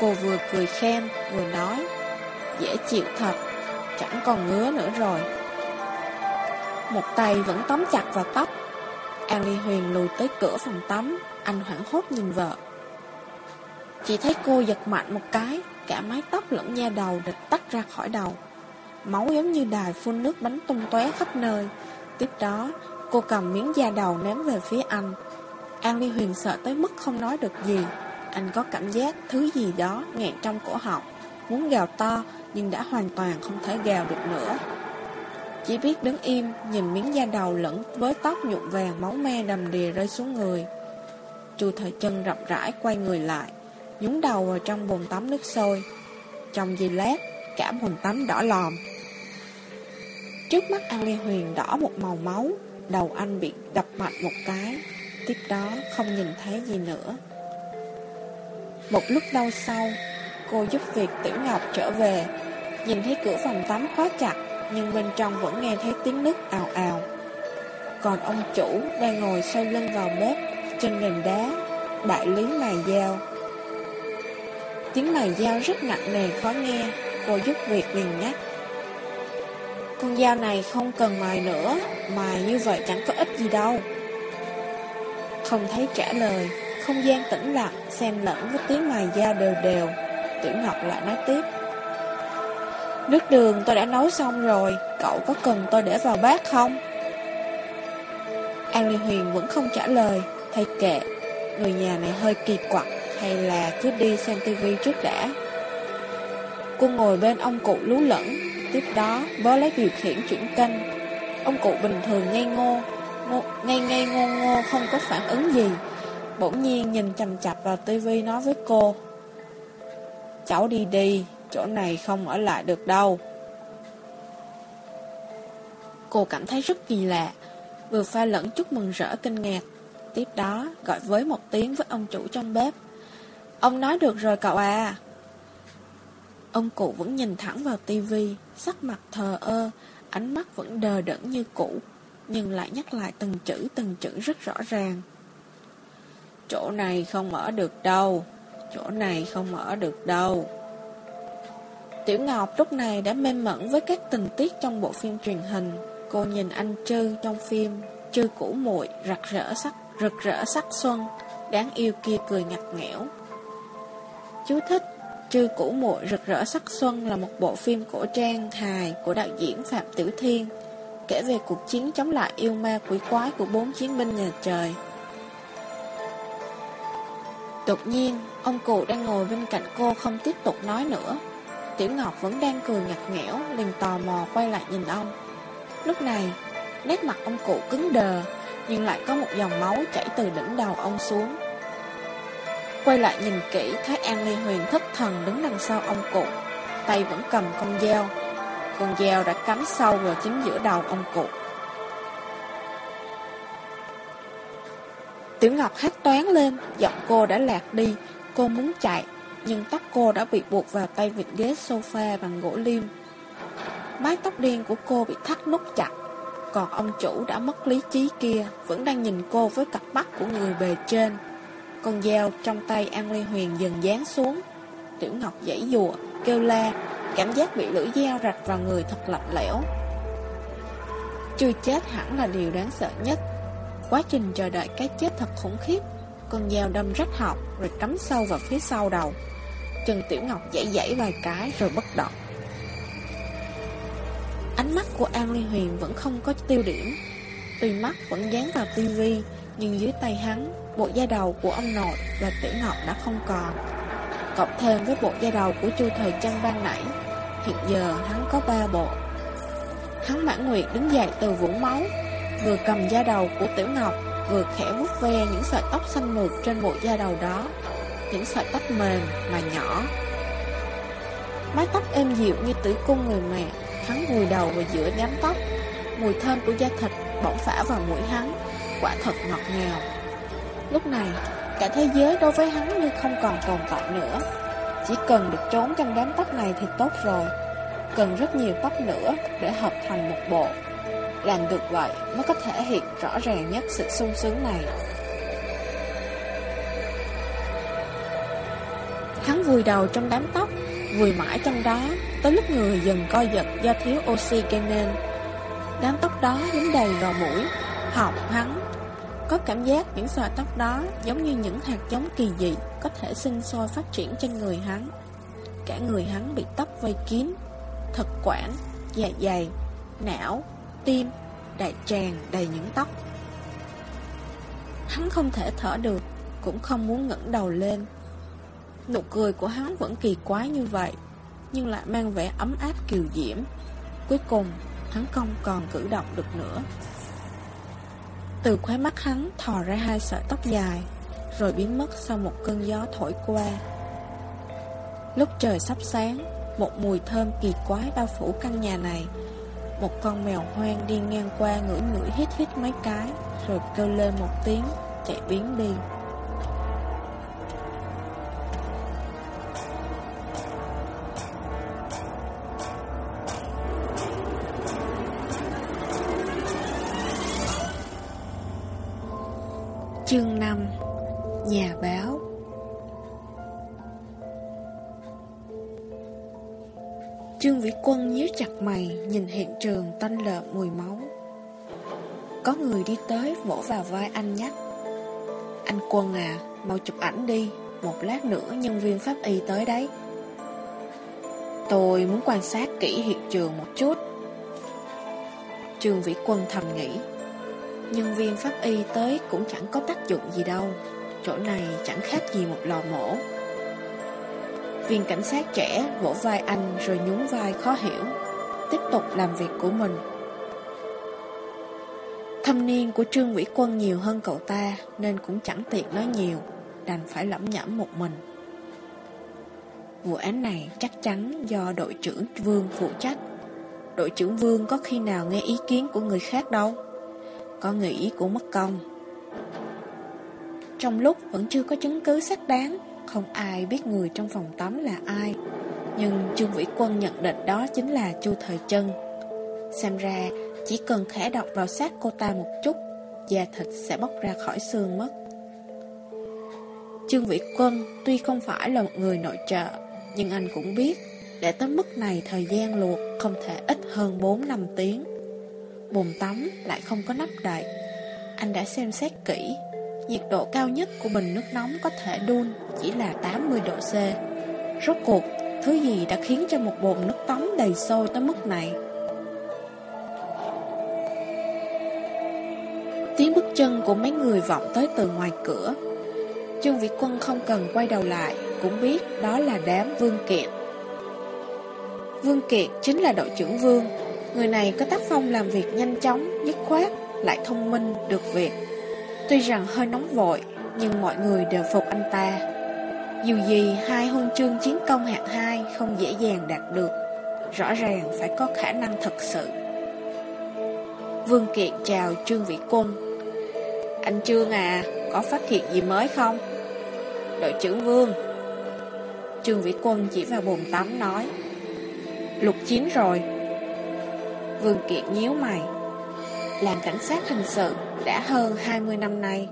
Cô vừa cười khen, vừa nói, dễ chịu thật, chẳng còn ngứa nữa rồi. Một tay vẫn tóm chặt vào tóc. An Ly Huyền lùi tới cửa phòng tắm, anh hoảng hốt nhìn vợ. Chỉ thấy cô giật mạnh một cái, cả mái tóc lẫn da đầu địch tắt ra khỏi đầu. Máu giống như đài phun nước bắn tung tóe khắp nơi. Tiếp đó, cô cầm miếng da đầu ném về phía anh. An Ly Huyền sợ tới mức không nói được gì. Anh có cảm giác thứ gì đó nghẹn trong cổ họng, Muốn gào to, Nhưng đã hoàn toàn không thể gào được nữa. Chỉ biết đứng im, Nhìn miếng da đầu lẫn với tóc nhuộm vàng Máu me đầm đìa rơi xuống người. Chu thời chân rậm rãi quay người lại, Nhúng đầu vào trong bồn tắm nước sôi. Trong giây lát, Cả bồn tắm đỏ lòm. Trước mắt An Lê Huyền đỏ một màu máu, Đầu anh bị đập mạnh một cái. Tiếp đó không nhìn thấy gì nữa. Một lúc lâu sau, Cô giúp việc Tiểu Ngọc trở về. Nhìn thấy cửa phòng tắm khóa chặt, Nhưng bên trong vẫn nghe thấy tiếng nước ào ào. Còn ông chủ đang ngồi xoay lưng vào bếp, Trên nền đá, Đại lý mài dao. Tiếng mài dao rất nặng nề khó nghe, Cô giúp việc liền nhắc. Con dao này không cần mài nữa, Mài như vậy chẳng có ích gì đâu. Không thấy trả lời. Không gian tĩnh lặng, Xen lẫn với tiếng mài dao đều đều. Tiểu Ngọc lại nói tiếp. Nước đường tôi đã nấu xong rồi, Cậu có cần tôi để vào bát không? An Ly Huyền vẫn không trả lời Thay kệ. Người nhà này hơi kỳ quặc, Hay là cứ đi xem tivi trước đã? Cô ngồi bên ông cụ lú lẫn. Tiếp đó bó lấy điều khiển chuyển kênh Ông cụ bình thường ngây ngô Ngây ngây ngô ngô không có phản ứng gì. Bỗng nhiên nhìn chầm chập vào tivi nói với cô, Cháu đi đi, Chỗ này không ở lại được đâu. Cô cảm thấy rất kỳ lạ, Vừa pha lẫn chút mừng rỡ kinh ngạc, Tiếp đó gọi với một tiếng với ông chủ trong bếp, Ông nói được rồi cậu à. Ông cụ vẫn nhìn thẳng vào tivi, Sắc mặt thờ ơ, Ánh mắt vẫn đờ đẫn như cũ. Nhưng lại nhắc lại từng chữ từng chữ rất rõ ràng. Chỗ này không ở được đâu, Chỗ này không ở được đâu. Tiểu Ngọc lúc này đã mê mẩn với các tình tiết trong bộ phim truyền hình. Cô nhìn anh Trư trong phim, Trư cũ muội rực rỡ sắc, rực rỡ sắc xuân, Đáng yêu kia cười ngặt nghẽo. Chú thích, Trư cũ muội rực rỡ sắc xuân là một bộ phim cổ trang hài của đạo diễn Phạm Tiểu Thiên kể về cuộc chiến chống lại yêu ma quỷ quái của bốn chiến binh nhà trời. Đột nhiên, ông cụ đang ngồi bên cạnh cô không tiếp tục nói nữa. Tiểu Ngọc vẫn đang cười ngặt nghẽo, liền tò mò quay lại nhìn ông. Lúc này, nét mặt ông cụ cứng đờ, nhưng lại có một dòng máu chảy từ đỉnh đầu ông xuống. Quay lại nhìn kỹ, thấy An Ly Huyền thất thần đứng đằng sau ông cụ, tay vẫn cầm con dao. Con dao đã cắm sâu vào chính giữa đầu ông cụ. Tiểu Ngọc hát toán lên, giọng cô đã lạc đi, cô muốn chạy, nhưng tóc cô đã bị buộc vào tay vịt ghế sofa bằng gỗ liêm. Mái tóc đen của cô bị thắt nút chặt, còn ông chủ đã mất lý trí kia vẫn đang nhìn cô với cặp mắt của người bề trên. Con dao trong tay An Lê Huyền dần dán xuống. Tiểu Ngọc dãy dùa, kêu la, cảm giác bị lưỡi dao rạch vào người thật lạnh lẽo. Chưa chết hẳn là điều đáng sợ nhất. Quá trình chờ đợi cái chết thật khủng khiếp. Con dao đâm rách học rồi cắm sâu vào phía sau đầu. Trần Tiểu Ngọc dãy dãy vài cái rồi bất động. Ánh mắt của An Ly Huyền vẫn không có tiêu điểm. Tuy mắt vẫn dán vào tivi, nhưng dưới tay hắn, bộ da đầu của ông nội và Tiểu Ngọc đã không còn. Cộng thêm với bộ da đầu của Chu Thời Chân ban nãy, hiện giờ hắn có ba bộ. Hắn mãn nguyệt đứng dậy từ vũng máu, vừa cầm da đầu của Tiểu Ngọc, vừa khẽ vuốt ve những sợi tóc xanh mượt trên bộ da đầu đó những sợi tóc mềm mà nhỏ. Mái tóc êm dịu như tử cung người mẹ, hắn vùi đầu vào giữa đám tóc. Mùi thơm của da thịt bỗng phả vào mũi hắn, quả thật ngọt ngào. Lúc này, cả thế giới đối với hắn như không còn tồn tại nữa. Chỉ cần được trốn trong đám tóc này thì tốt rồi. Cần rất nhiều tóc nữa để hợp thành một bộ. Làm được vậy mới có thể hiện rõ ràng nhất sự sung sướng này. Hắn vùi đầu trong đám tóc, vùi mãi trong đó, tới lúc người dần co giật do thiếu oxy gây nên. Đám tóc đó dính đầy vào mũi, họng hắn. Có cảm giác những sợi tóc đó giống như những hạt giống kỳ dị có thể sinh sôi phát triển trên người hắn. Cả người hắn bị tóc vây kín, thật quản, dạ dày, não, tim, đại tràng đầy những tóc. Hắn không thể thở được, cũng không muốn ngẩng đầu lên. Nụ cười của hắn vẫn kỳ quái như vậy Nhưng lại mang vẻ ấm áp kiều diễm Cuối cùng hắn không còn cử động được nữa. Từ khóe mắt hắn thò ra hai sợi tóc dài, rồi biến mất sau một cơn gió thổi qua. Lúc trời sắp sáng, một mùi thơm kỳ quái bao phủ căn nhà này. Một con mèo hoang đi ngang qua ngửi ngửi hít hít mấy cái, rồi kêu lên một tiếng, chạy biến đi. Tanh lợm mùi máu. Có người đi tới vỗ vào vai anh nhắc, Anh Quân à Mau chụp ảnh đi, Một lát nữa nhân viên pháp y tới đấy. Tôi muốn quan sát kỹ hiện trường một chút. Trương Vĩ Quân thầm nghĩ, Nhân viên pháp y tới cũng chẳng có tác dụng gì đâu, Chỗ này chẳng khác gì một lò mổ. Viên cảnh sát trẻ vỗ vai anh rồi nhún vai khó hiểu. Tiếp tục làm việc của mình. Thâm niên của Trương Vĩ Quân nhiều hơn cậu ta, Nên cũng chẳng tiện nói nhiều, Đành phải lẩm nhẩm một mình. Vụ án này chắc chắn do đội trưởng Vương phụ trách. Đội trưởng Vương có khi nào nghe ý kiến của người khác đâu. Có người ý của mất công. Trong lúc vẫn chưa có chứng cứ xác đáng, không ai biết người trong phòng tắm là ai. Nhưng Trương Vĩ Quân nhận định đó chính là Chu Thời Chân Xem ra chỉ cần khẽ đọc vào xác cô ta một chút Da thịt sẽ bóc ra khỏi xương mất. Trương Vĩ Quân tuy không phải là một người nội trợ Nhưng anh cũng biết Để tới mức này thời gian luộc không thể ít hơn 4-5 tiếng. Bồn tắm lại không có nắp đậy Anh đã xem xét kỹ Nhiệt độ cao nhất của bình nước nóng có thể đun chỉ là 80 độ C. Rốt cuộc, thứ gì đã khiến cho một bồn nước tắm đầy sôi tới mức này? Tiếng bước chân của mấy người vọng tới từ ngoài cửa. Trương Vĩ Quân không cần quay đầu lại, cũng biết đó là đám Vương Kiệt. Vương Kiệt chính là đội trưởng Vương. Người này có tác phong làm việc nhanh chóng, dứt khoát, lại thông minh, được việc. Tuy rằng hơi nóng vội, nhưng mọi người đều phục anh ta. Dù gì, hai huân chương chiến công hạng 2 không dễ dàng đạt được. Rõ ràng phải có khả năng thật sự. Vương Kiệt chào Trương Vĩ Quân. Anh Trương à, có phát hiện gì mới không? Đội trưởng Vương. Trương Vĩ Quân chỉ vào bồn tắm nói. Lục chín rồi. Vương Kiệt nhíu mày. Làm cảnh sát hình sự đã hơn 20 năm nay,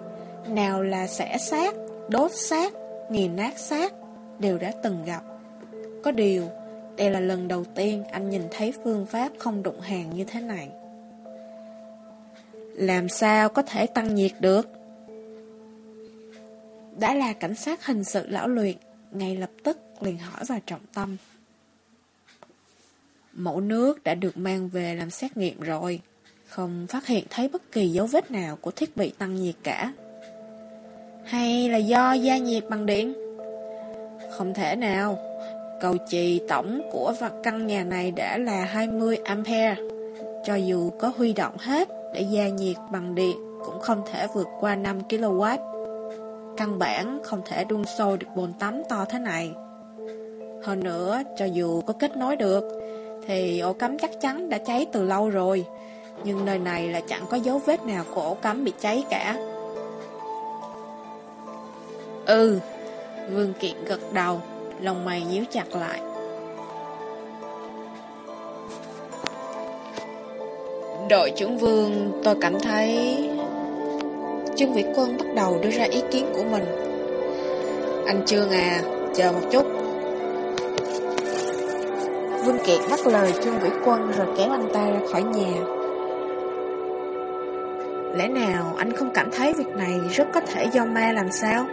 nào là xẻ xác, đốt xác, nghiền nát xác, đều đã từng gặp. Có điều, đây là lần đầu tiên anh nhìn thấy phương pháp không đụng hàng như thế này. Làm sao có thể tăng nhiệt được? Đã là cảnh sát hình sự lão luyện, ngay lập tức liền hỏi vào trọng tâm. Mẫu nước đã được mang về làm xét nghiệm rồi. Không phát hiện thấy bất kỳ dấu vết nào của thiết bị tăng nhiệt cả hay là do gia nhiệt bằng điện? Không thể nào. Cầu trì tổng của vật căn nhà này đã là 20 ampere. Cho dù có huy động hết để gia nhiệt bằng điện Cũng không thể vượt qua 5 kW Căn bản không thể đun sôi được bồn tắm to thế này. Hơn nữa, cho dù có kết nối được Thì ổ cắm chắc chắn đã cháy từ lâu rồi. Nhưng nơi này là chẳng có dấu vết nào của ổ cắm bị cháy cả. Ừ Vương Kiện gật đầu Lòng mày nhíu chặt lại. Đội trưởng Vương Tôi cảm thấy Trương Vĩ Quân bắt đầu đưa ra ý kiến của mình. Anh Trương à Chờ một chút. Vương Kiệt ngắt lời Trương Vĩ Quân rồi kéo anh ta ra khỏi nhà. Lẽ nào anh không cảm thấy việc này rất có thể do ma làm sao?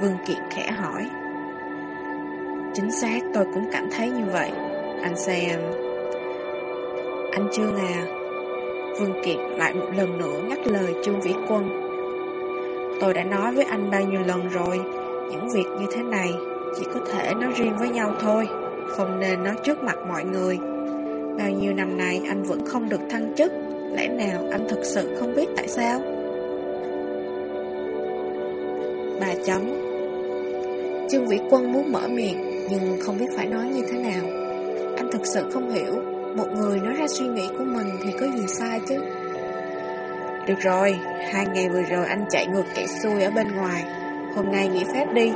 Vương Kiệt khẽ hỏi. Chính xác, tôi cũng cảm thấy như vậy. Anh xem. Anh Trương à Vương Kiệt lại một lần nữa ngắt lời Trương Vĩ Quân. Tôi đã nói với anh bao nhiêu lần rồi. Những việc như thế này Chỉ có thể nói riêng với nhau thôi. Không nên nói trước mặt mọi người. Bao nhiêu năm nay anh vẫn không được thăng chức. Lẽ nào anh thực sự không biết tại sao? Ba chấm. Trương Vĩ Quân muốn mở miệng Nhưng không biết phải nói như thế nào. Anh thực sự không hiểu Một người nói ra suy nghĩ của mình Thì có gì sai chứ? Được rồi Hai ngày vừa rồi anh chạy ngược chạy xuôi ở bên ngoài. Hôm nay nghỉ phép đi.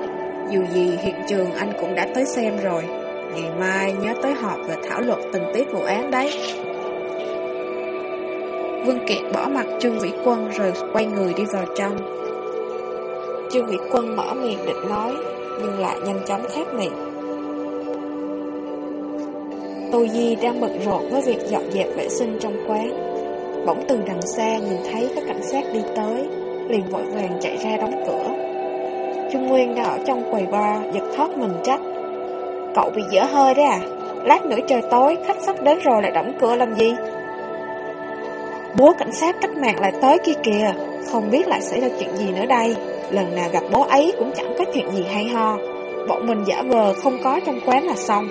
Dù gì hiện trường anh cũng đã tới xem rồi. Ngày mai nhớ tới họp và thảo luận tình tiết vụ án đấy. Vương Kiệt bỏ mặt Trương Vĩ Quân rồi quay người đi vào trong Trương Vĩ Quân mở miệng định nói, Nhưng lại nhanh chóng khép miệng. Tô Di đang bận rộn với việc dọn dẹp vệ sinh trong quán. Bỗng từ đằng xa nhìn thấy các cảnh sát đi tới, Liền vội vàng chạy ra đóng cửa. Trung Nguyên đang ở trong quầy bar, Giật thoát mình trách. Cậu bị dở hơi đấy à? Lát nữa trời tối, khách sắp đến rồi lại đóng cửa làm gì? Bố cảnh sát cách mạng lại tới kia kìa, Không biết lại xảy ra chuyện gì nữa đây. Lần nào gặp bố ấy cũng chẳng có chuyện gì hay ho. Bọn mình giả vờ không có trong quán là xong.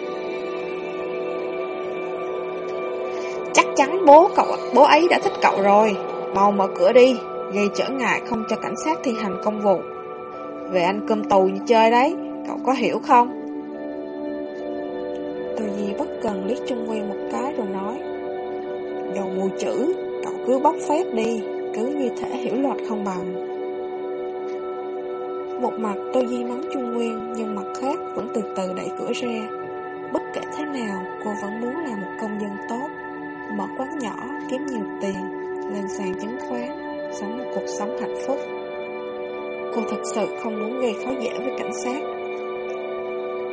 Chắc chắn bố cậu, bố ấy đã thích cậu rồi. Mau mở cửa đi, Gây trở ngại không cho cảnh sát thi hành công vụ. Về ăn cơm tù như chơi đấy, Cậu có hiểu không? Từ gì bất cần liếc Trung Nguyên một cái rồi nói đầu mù chữ, Cậu cứ bóc phép đi, Cứ như thể hiểu luật không bằng một mặt tôi Di mắng Trung Nguyên, Nhưng mặt khác vẫn từ từ đẩy cửa ra. Bất kể thế nào, Cô vẫn muốn là một công dân tốt. Mở quán nhỏ, kiếm nhiều tiền, Lên sàn chứng khoán, Sống một cuộc sống hạnh phúc. Cô thật sự không muốn gây khó dễ với cảnh sát.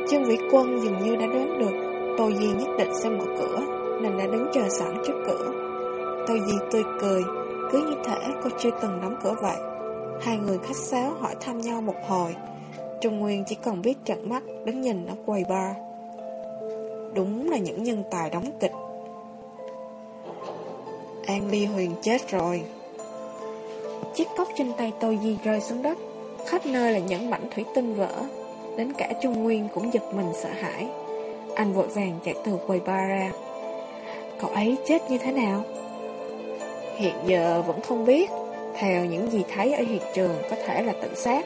Trương Vĩ Quân dường như đã đoán được, Tô Di nhất định sẽ mở cửa, Nên đã đứng chờ sẵn trước cửa. Tô Di tươi cười, Cứ như thể cô chưa từng đóng cửa vậy. Hai người khách sáo hỏi thăm nhau một hồi. Trung Nguyên chỉ còn biết trận mắt Đứng nhìn ở quầy bar. Đúng là những nhân tài đóng kịch. An Ly Huyền chết rồi. Chiếc cốc trên tay Tô Di rơi xuống đất. Khắp nơi là những mảnh thủy tinh vỡ. Đến cả Trung Nguyên cũng giật mình sợ hãi. Anh vội vàng chạy từ quầy bar ra. Cậu ấy chết như thế nào? Hiện giờ vẫn không biết theo những gì thấy ở hiện trường có thể là tự sát.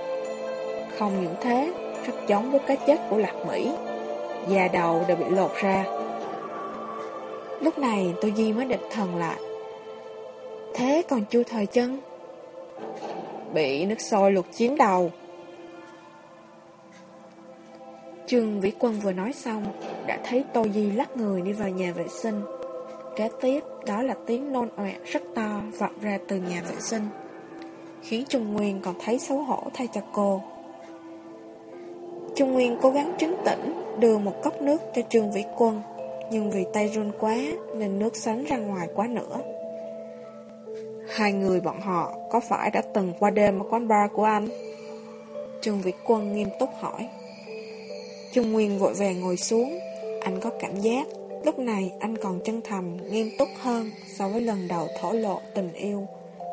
Không những thế, Rất giống với cái chết của Lạc Mỹ. Da đầu đều bị lột ra. Lúc này Tô Di mới định thần lại. Thế còn chu thời chân? Bị nước sôi luộc chín đầu. Trương Vĩ Quân vừa nói xong, Đã thấy Tô Di lắc người đi vào nhà vệ sinh. Kế tiếp, đó là tiếng nôn ọe rất to vọng ra từ nhà vệ sinh. Khiến Trung Nguyên còn thấy xấu hổ thay cho cô. Trung Nguyên cố gắng trấn tĩnh Đưa một cốc nước cho Trương Vĩ Quân Nhưng vì tay run quá Nên nước sánh ra ngoài quá nữa. Hai người bọn họ Có phải đã từng qua đêm ở quán bar của anh? Trương Vĩ Quân nghiêm túc hỏi. Trung Nguyên vội vàng ngồi xuống. Anh có cảm giác Lúc này anh còn chân thành, nghiêm túc hơn so với lần đầu thổ lộ tình yêu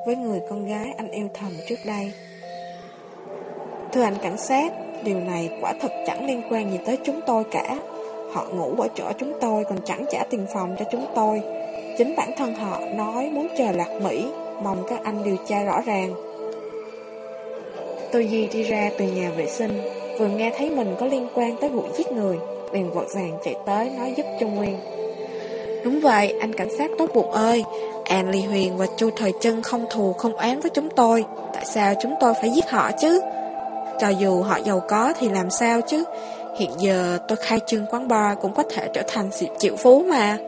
với người con gái anh yêu thầm trước đây. Thưa anh cảnh sát, điều này quả thật chẳng liên quan gì tới chúng tôi cả. Họ ngủ ở chỗ chúng tôi còn chẳng trả tiền phòng cho chúng tôi. Chính bản thân họ nói muốn chờ lạc Mỹ, mong các anh điều tra rõ ràng. Tôi Di đi ra từ nhà vệ sinh, vừa nghe thấy mình có liên quan tới vụ giết người, liền vội vàng chạy tới nói giúp Trung Nguyên. Đúng vậy, anh cảnh sát tốt bụng ơi, An Ly Huyền và Chu Thời Trân không thù, không oán với chúng tôi. Tại sao chúng tôi phải giết họ chứ? Cho dù họ giàu có thì làm sao chứ? Hiện giờ tôi khai trương quán bar cũng có thể trở thành sự triệu phú mà.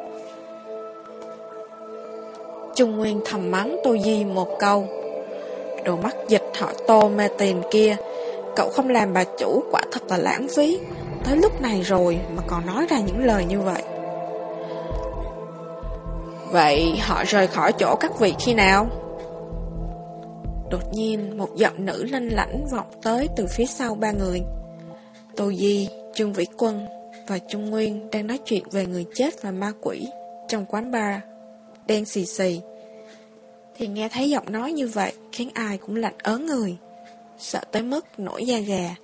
Trung Nguyên thầm mắng Tô Di một câu. Đồ mắt dịch họ tô mê tiền kia, Cậu không làm bà chủ quả thật là lãng phí. Tới lúc này rồi mà còn nói ra những lời như vậy. Vậy họ rời khỏi chỗ các vị khi nào? Đột nhiên một giọng nữ lanh lãnh vọng tới từ phía sau ba người. Tô Di, Trương Vĩ Quân và Trung Nguyên đang nói chuyện về người chết và ma quỷ trong quán bar. Đen xì xì. Thì nghe thấy giọng nói như vậy khiến ai cũng lạnh ớn người Sợ tới mức nổi da gà.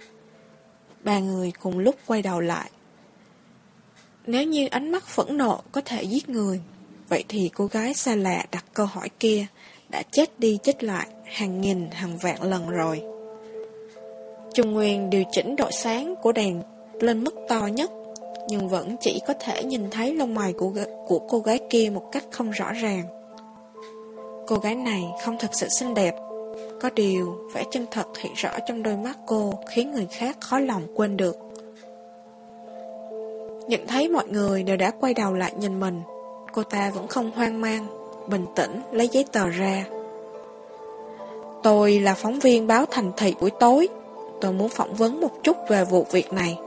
Ba người cùng lúc quay đầu lại. Nếu như ánh mắt phẫn nộ có thể giết người, vậy thì cô gái xa lạ đặt câu hỏi kia đã chết đi chết lại hàng nghìn hàng vạn lần rồi. Trung Nguyên điều chỉnh độ sáng của đèn lên mức to nhất, nhưng vẫn chỉ có thể nhìn thấy lông mày của, của cô gái kia một cách không rõ ràng. Cô gái này không thật sự xinh đẹp, có điều vẻ chân thật hiện rõ trong đôi mắt cô khiến người khác khó lòng quên được. Nhận thấy mọi người đều đã quay đầu lại nhìn mình, cô ta vẫn không hoang mang, bình tĩnh lấy giấy tờ ra. Tôi là phóng viên báo thành thị buổi tối, tôi muốn phỏng vấn một chút về vụ việc này.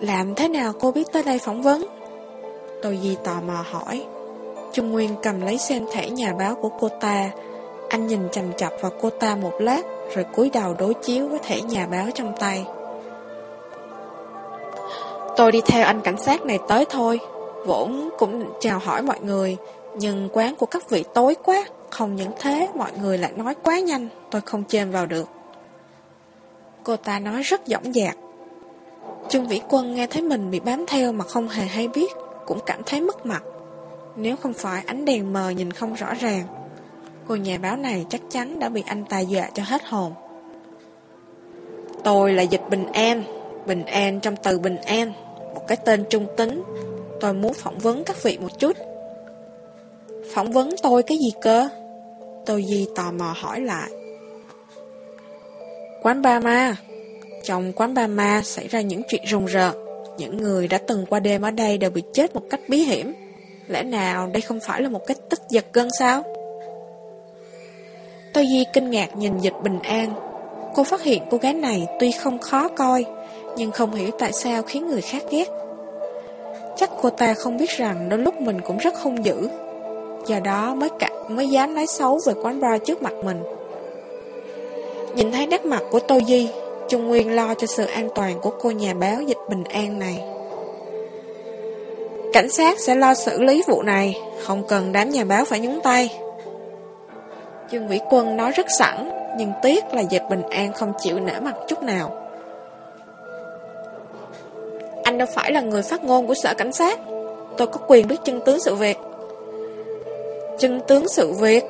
Làm thế nào cô biết tới đây phỏng vấn? Tôi Di tò mò hỏi. Trung Nguyên cầm lấy xem thẻ nhà báo của cô ta. Anh nhìn chầm chập vào cô ta một lát, rồi cúi đầu đối chiếu với thẻ nhà báo trong tay. Tôi đi theo anh cảnh sát này tới thôi. Vốn cũng chào hỏi mọi người, nhưng quán của các vị tối quá. Không những thế, mọi người lại nói quá nhanh, tôi không chêm vào được. Cô ta nói rất dõng dạc. Trương Vĩ Quân nghe thấy mình bị bám theo mà không hề hay biết, cũng cảm thấy mất mặt. Nếu không phải ánh đèn mờ nhìn không rõ ràng, cô nhà báo này chắc chắn đã bị anh ta dọa cho hết hồn. Tôi là Dịch Bình An, Bình An trong từ Bình An, một cái tên trung tính. Tôi muốn phỏng vấn các vị một chút. Phỏng vấn tôi cái gì cơ? Tôi Di tò mò hỏi lại. Quán ba ma. Trong quán ba ma xảy ra những chuyện rùng rợn. Những người đã từng qua đêm ở đây đều bị chết một cách bí hiểm. Lẽ nào đây không phải là một cách tích giật gân sao? Tôi Di kinh ngạc nhìn dịch bình an. Cô phát hiện cô gái này tuy không khó coi, nhưng không hiểu tại sao khiến người khác ghét. Chắc cô ta không biết rằng đôi lúc mình cũng rất hung dữ, do đó mới cả, mới dám nói xấu về quán bar trước mặt mình. Nhìn thấy nét mặt của Tô Di, Trung Nguyên lo cho sự an toàn của cô nhà báo dịch bình an này. Cảnh sát sẽ lo xử lý vụ này, không cần đám nhà báo phải nhúng tay. Dương Vĩ Quân nói rất sẵn, nhưng tiếc là dịch bình an không chịu nể mặt chút nào. Anh đâu phải là người phát ngôn của sở cảnh sát, tôi có quyền biết chân tướng sự việc. Chân tướng sự việc,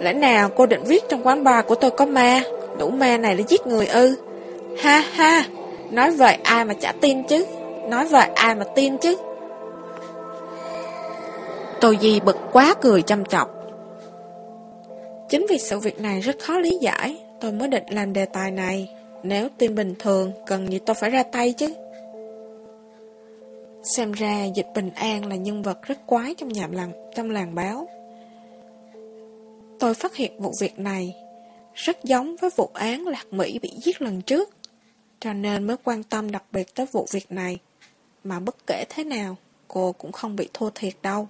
lẽ nào cô định viết trong quán bar của tôi có ma? Đủ ma này để giết người ư? Ha ha. Nói vậy ai mà chả tin chứ? Nói vậy ai mà tin chứ? Tô Di bực quá cười chăm chọc. Chính vì sự việc này rất khó lý giải Tôi mới định làm đề tài này. Nếu tin bình thường Cần gì tôi phải ra tay chứ. Xem ra dịch bình an là nhân vật rất quái trong nhà làng, trong làng báo Tôi phát hiện vụ việc này rất giống với vụ án Lạc Mỹ bị giết lần trước, cho nên mới quan tâm đặc biệt tới vụ việc này. Mà bất kể thế nào, cô cũng không bị thua thiệt đâu.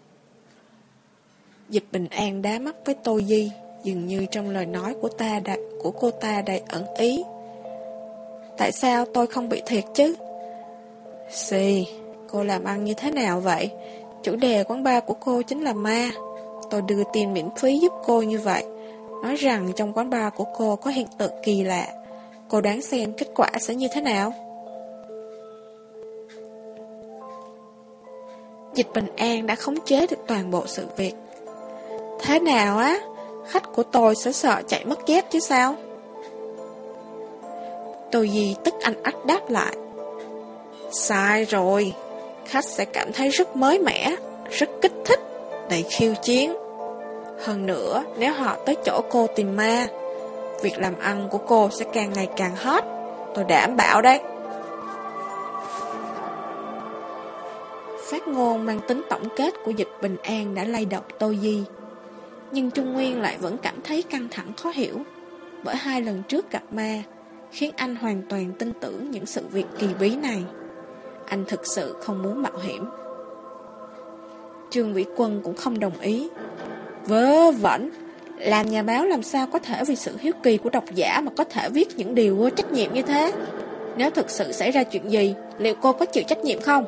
Dịch bình an đá mắt với Tô Di, dường như trong lời nói của ta đã, của cô ta đầy ẩn ý. Tại sao tôi không bị thiệt chứ? Xì, cô làm ăn như thế nào vậy? Chủ đề quán bar của cô chính là ma. Tôi đưa tiền miễn phí giúp cô như vậy nói rằng trong quán bar của cô có hiện tượng kỳ lạ. Cô đoán xem kết quả sẽ như thế nào? Dịch Bình An đã khống chế được toàn bộ sự việc. Thế nào á? Khách của tôi sẽ sợ chạy mất dép chứ sao? Tôi gì tức anh ách đáp lại. Sai rồi, khách sẽ cảm thấy rất mới mẻ, rất kích thích, đầy khiêu chiến. Hơn nữa, nếu họ tới chỗ cô tìm ma, việc làm ăn của cô sẽ càng ngày càng hot. Tôi đảm bảo đấy. Phát ngôn mang tính tổng kết của dịch bình an đã lay động Tô Di. Nhưng Trung Nguyên lại vẫn cảm thấy căng thẳng khó hiểu. Bởi hai lần trước gặp ma, khiến anh hoàn toàn tin tưởng những sự việc kỳ bí này. Anh thực sự không muốn mạo hiểm. Trương Vĩ Quân cũng không đồng ý. Vớ vẩn, Làm nhà báo làm sao có thể vì sự hiếu kỳ của độc giả Mà có thể viết những điều vô trách nhiệm như thế? Nếu thực sự xảy ra chuyện gì, Liệu cô có chịu trách nhiệm không?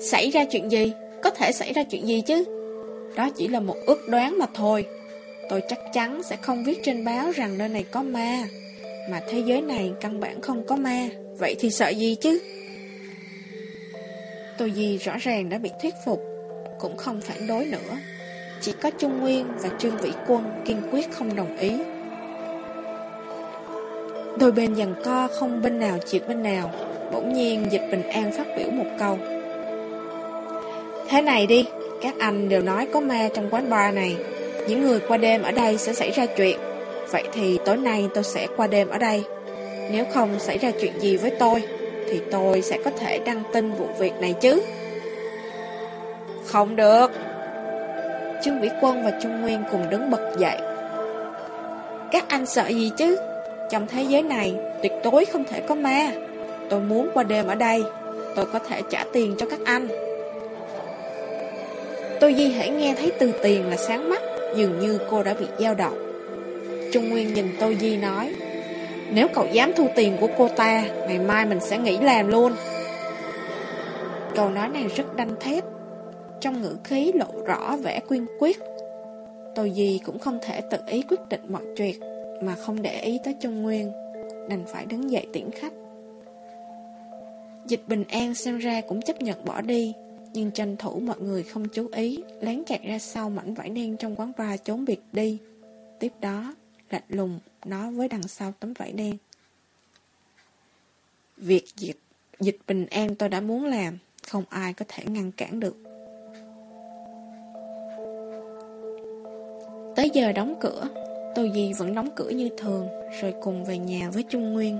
Xảy ra chuyện gì? Có thể xảy ra chuyện gì chứ? Đó chỉ là một ước đoán mà thôi. Tôi chắc chắn sẽ không viết trên báo rằng nơi này có ma. Mà thế giới này căn bản không có ma vậy thì sợ gì chứ? Tô Di rõ ràng đã bị thuyết phục, cũng không phản đối nữa. Chỉ có Trung Nguyên và Trương Vĩ Quân kiên quyết không đồng ý. Đôi bên dần co không bên nào chịu bên nào, bỗng nhiên dịch bình an phát biểu một câu. Thế này đi, các anh đều nói có ma trong quán bar này, những người qua đêm ở đây sẽ xảy ra chuyện. Vậy thì tối nay tôi sẽ qua đêm ở đây. Nếu không xảy ra chuyện gì với tôi, thì tôi sẽ có thể đăng tin vụ việc này chứ. Không được. Trương Vĩ Quân và Trung Nguyên cùng đứng bật dậy. Các anh sợ gì chứ? Trong thế giới này, tuyệt đối không thể có ma. Tôi muốn qua đêm ở đây, tôi có thể trả tiền cho các anh. Tôi Di hãy nghe thấy từ tiền là sáng mắt, dường như cô đã bị dao động. Trung Nguyên nhìn Tô Di nói, Nếu cậu dám thu tiền của cô ta, Ngày mai mình sẽ nghỉ làm luôn. Câu nói này rất đanh thép, Trong ngữ khí lộ rõ vẻ quyên quyết. Tô Di cũng không thể tự ý quyết định mọi chuyện, Mà không để ý tới Trung Nguyên, Đành phải đứng dậy tiễn khách. Dịch bình an xem ra cũng chấp nhận bỏ đi, Nhưng tranh thủ mọi người không chú ý, Lén chạy ra sau mảnh vải đen trong quán bar trốn biệt đi. Tiếp đó lạnh lùng nói với đằng sau tấm vải đen. Việc dịch, dịch bình an tôi đã muốn làm, không ai có thể ngăn cản được. Tới giờ đóng cửa, Tô Di vẫn đóng cửa như thường, rồi cùng về nhà với Trung Nguyên.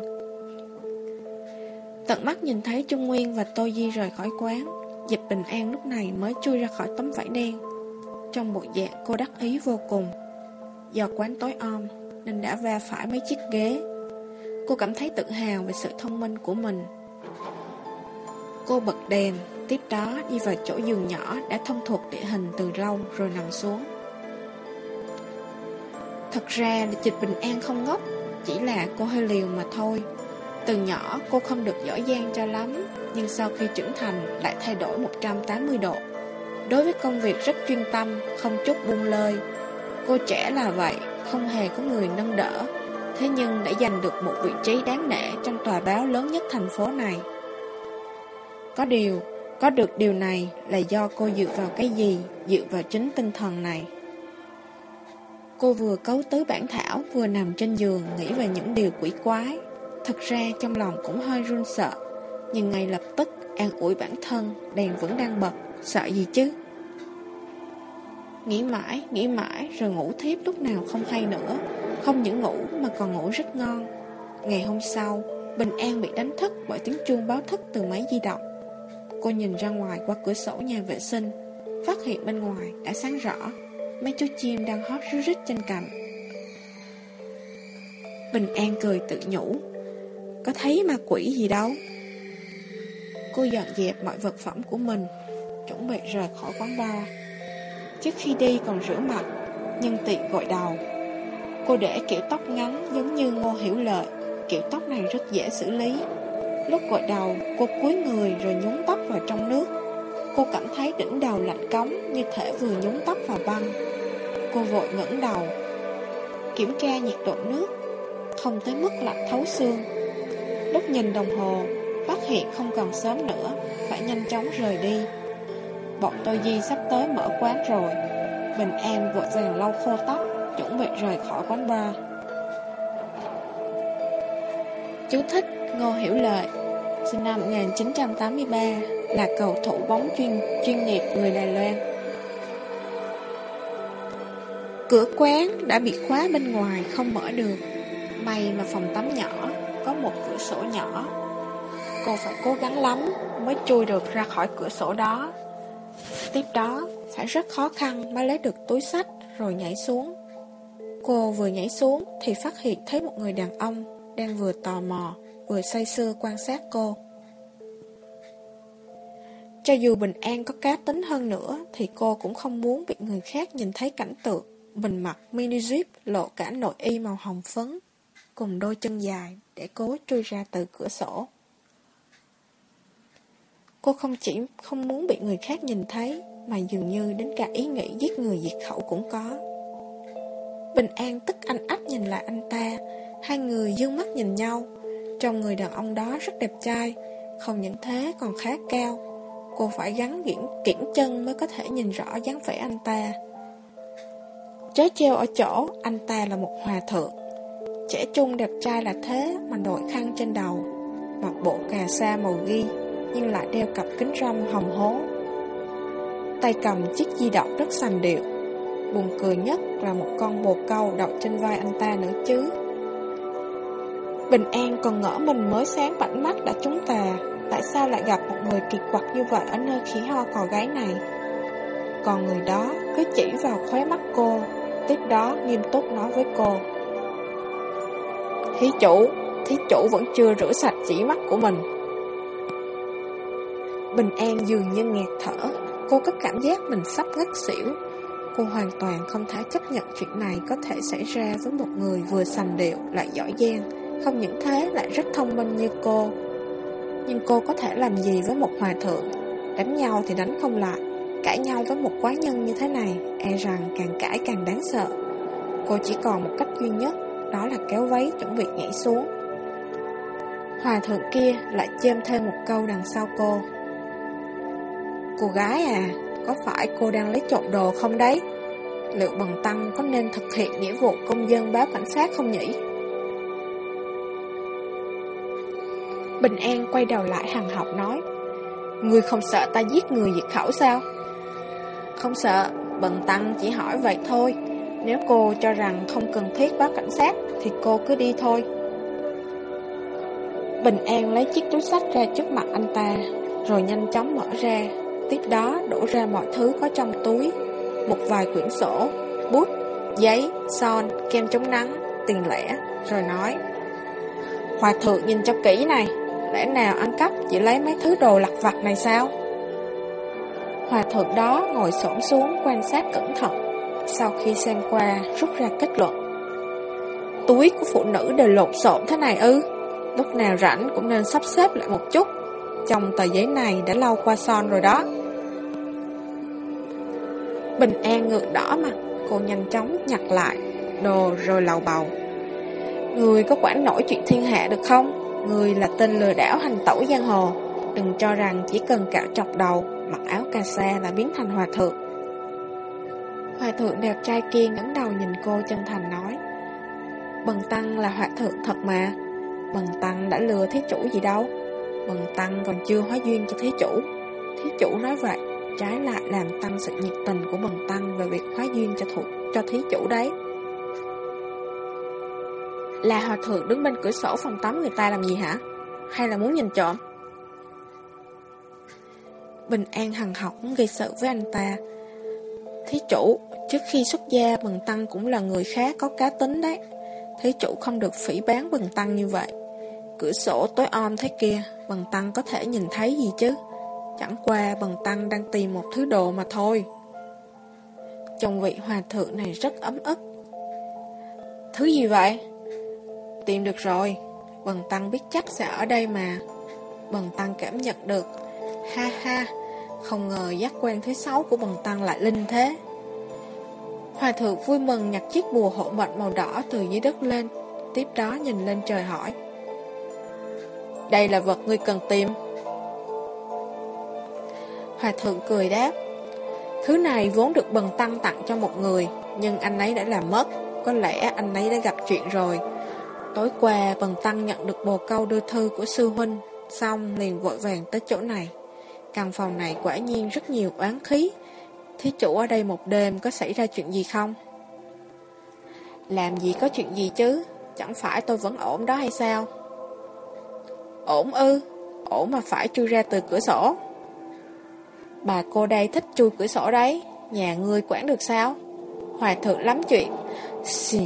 Tận mắt nhìn thấy Trung Nguyên và Tô Di rời khỏi quán, Dịch Bình An lúc này mới chui ra khỏi tấm vải đen. Trong bộ dạng cô đắc ý vô cùng. Do quán tối om, nên đã va phải mấy chiếc ghế. Cô cảm thấy tự hào về sự thông minh của mình. Cô bật đèn, tiếp đó đi vào chỗ giường nhỏ đã thông thuộc địa hình từ lâu rồi nằm xuống. Thật ra là Dịch Bình An không ngốc, chỉ là cô hơi liều mà thôi. Từ nhỏ cô không được giỏi giang cho lắm, nhưng sau khi trưởng thành lại thay đổi 180 độ. Đối với công việc rất chuyên tâm, không chút buông lơi. Cô trẻ là vậy, không hề có người nâng đỡ, thế nhưng đã giành được một vị trí đáng nể trong tòa báo lớn nhất thành phố này. Có điều, có được điều này là do cô dựa vào cái gì, dựa vào chính tinh thần này. Cô vừa cấu tứ bản thảo, vừa nằm trên giường nghĩ về những điều quỷ quái. Thật ra trong lòng cũng hơi run sợ, nhưng ngay lập tức an ủi bản thân, đèn vẫn đang bật, sợ gì chứ? Nghĩ mãi, nghĩ mãi rồi ngủ thiếp lúc nào không hay nữa. Không những ngủ mà còn ngủ rất ngon. Ngày hôm sau Bình An bị đánh thức bởi tiếng chuông báo thức từ máy di động. Cô nhìn ra ngoài qua cửa sổ nhà vệ sinh Phát hiện bên ngoài đã sáng rõ. Mấy chú chim đang hót ríu rít trên cành. Bình An cười tự nhủ Có thấy ma quỷ gì đâu. Cô dọn dẹp mọi vật phẩm của mình Chuẩn bị rời khỏi quán bar. Trước khi đi còn rửa mặt, Nhưng tiện gội đầu. Cô để kiểu tóc ngắn giống như ngô hiểu lợi, Kiểu tóc này rất dễ xử lý. Lúc gội đầu, Cô cúi người rồi nhúng tóc vào trong nước. Cô cảm thấy đỉnh đầu lạnh cống Như thể vừa nhúng tóc vào băng. Cô vội ngẩng đầu, Kiểm tra nhiệt độ nước, Không tới mức lạnh thấu xương. Lúc nhìn đồng hồ, Phát hiện không còn sớm nữa, Phải nhanh chóng rời đi. Bọn tôi Di sắp tới mở quán rồi. Bình An vội vàng lau khô tóc, Chuẩn bị rời khỏi quán bar. Chú thích Ngô Hiểu Lợi, Sinh năm 1983 Là cầu thủ bóng chuyên chuyên nghiệp người Đài Loan. Cửa quán đã bị khóa bên ngoài, Không mở được. May mà phòng tắm nhỏ, Có một cửa sổ nhỏ. Cô phải cố gắng lắm Mới chui được ra khỏi cửa sổ đó. Tiếp đó, phải rất khó khăn mới lấy được túi sách rồi nhảy xuống. Cô vừa nhảy xuống thì phát hiện thấy một người đàn ông đang vừa tò mò, vừa say sưa quan sát cô. Cho dù Bình An có cá tính hơn nữa thì cô cũng không muốn bị người khác nhìn thấy cảnh tượng mình mặc mini jeep lộ cả nội y màu hồng phấn cùng đôi chân dài để cố chui ra từ cửa sổ. Cô không chỉ không muốn bị người khác nhìn thấy, mà dường như đến cả ý nghĩ giết người diệt khẩu cũng có. Bình An tức anh ách nhìn lại anh ta, hai người dương mắt nhìn nhau. Trong người đàn ông đó rất đẹp trai, không những thế còn khá cao. Cô phải gắn kiển, kiển chân mới có thể nhìn rõ dáng vẻ anh ta. Trái treo ở chỗ, anh ta là một hòa thượng. Trẻ trung đẹp trai là thế mà đội khăn trên đầu, mặc bộ cà sa màu ghi, nhưng lại đeo cặp kính râm hồng hố. Tay cầm chiếc di động rất sành điệu. Buồn cười nhất là một con bồ câu đậu trên vai anh ta nữa chứ. Bình An còn ngỡ mình mới sáng bảnh mắt đã trúng tà Tại sao lại gặp một người kỳ quặc như vậy ở nơi khí ho cò gái này Còn người đó cứ chỉ vào khóe mắt cô Tiếp đó nghiêm túc nói với cô Thí chủ, thí chủ vẫn chưa rửa sạch chỉ mắt của mình Bình An dường như nghẹt thở. Cô có cảm giác mình sắp ngất xỉu. Cô hoàn toàn không thể chấp nhận chuyện này có thể xảy ra với một người vừa sành điệu lại giỏi giang. Không những thế, lại rất thông minh như cô. Nhưng cô có thể làm gì với một hòa thượng? Đánh nhau thì đánh không lại. Cãi nhau với một quái nhân như thế này E rằng càng cãi càng đáng sợ. Cô chỉ còn một cách duy nhất, Đó là kéo váy chuẩn bị nhảy xuống. Hòa thượng kia lại chêm thêm một câu đằng sau cô. Cô gái à Có phải cô đang lấy trộm đồ không đấy? Liệu bằng tăng có nên thực hiện nghĩa vụ công dân báo cảnh sát không nhỉ? Bình An quay đầu lại hàng học nói Ngươi không sợ ta giết người diệt khẩu sao? Không sợ, Bần Tăng chỉ hỏi vậy thôi. Nếu cô cho rằng không cần thiết báo cảnh sát Thì cô cứ đi thôi. Bình An lấy chiếc túi sách ra trước mặt anh ta Rồi nhanh chóng mở ra. Tiếp đó đổ ra mọi thứ có trong túi. Một vài quyển sổ Bút, giấy, son, kem chống nắng Tiền lẻ Rồi nói Hòa thượng nhìn cho kỹ này Lẽ nào ăn cắp chỉ lấy mấy thứ đồ lặt vặt này sao? Hòa thượng đó ngồi xổm xuống quan sát cẩn thận Sau khi xem qua rút ra kết luận. Túi của phụ nữ đều lộn xộn thế này ư Lúc nào rảnh cũng nên sắp xếp lại một chút. Trong tờ giấy này đã lau qua son rồi đó. Bình An ngược đỏ mặt, Cô nhanh chóng nhặt lại Đồ rồi lầu bầu. Người có quản nổi chuyện thiên hạ được không? Người là tên lừa đảo hành tẩu giang hồ. Đừng cho rằng chỉ cần cạo chọc đầu Mặc áo cà sa là biến thành hòa thượng. Hòa thượng đẹp trai kia ngẩng đầu nhìn cô chân thành nói, Bần Tăng là hòa thượng thật mà. Bần Tăng đã lừa thế chủ gì đâu. Bần Tăng còn chưa hóa duyên cho thế chủ. Thế chủ nói vậy Trái lại làm tăng sự nhiệt tình của Bần Tăng Về việc hóa duyên cho, thủ, cho thí chủ đấy. Là hòa thượng đứng bên cửa sổ phòng tắm người ta làm gì hả? Hay là muốn nhìn trộm? Bình An hằng học cũng gây sợ với anh ta. Thí chủ, trước khi xuất gia Bần Tăng cũng là người khác có cá tính đấy. Thí chủ không được phỉ bán Bần Tăng như vậy. Cửa sổ tối om thế kia Bần Tăng có thể nhìn thấy gì chứ? Chẳng qua Bần Tăng đang tìm một thứ đồ mà thôi. Chồng vị hòa thượng này rất ấm ức. Thứ gì vậy? Tìm được rồi. Bần Tăng biết chắc sẽ ở đây mà. Bần Tăng cảm nhận được. Ha ha, Không ngờ giác quan thứ sáu của Bần Tăng lại linh thế. Hòa thượng vui mừng nhặt chiếc bùa hộ mệnh màu đỏ từ dưới đất lên, Tiếp đó nhìn lên trời hỏi. Đây là vật ngươi cần tìm. Hòa thượng cười đáp, Thứ này vốn được bần tăng tặng cho một người, Nhưng anh ấy đã làm mất. Có lẽ anh ấy đã gặp chuyện rồi. Tối qua, Bần Tăng nhận được bồ câu đưa thư của sư huynh, Xong liền vội vàng tới chỗ này. Căn phòng này quả nhiên rất nhiều oán khí. Thí chủ ở đây một đêm có xảy ra chuyện gì không? Làm gì có chuyện gì chứ? Chẳng phải tôi vẫn ổn đó hay sao? Ổn ư? Ổn mà phải chui ra từ cửa sổ. Bà cô đây thích chui cửa sổ đấy Nhà ngươi quản được sao? Hòa thượng lắm chuyện Xì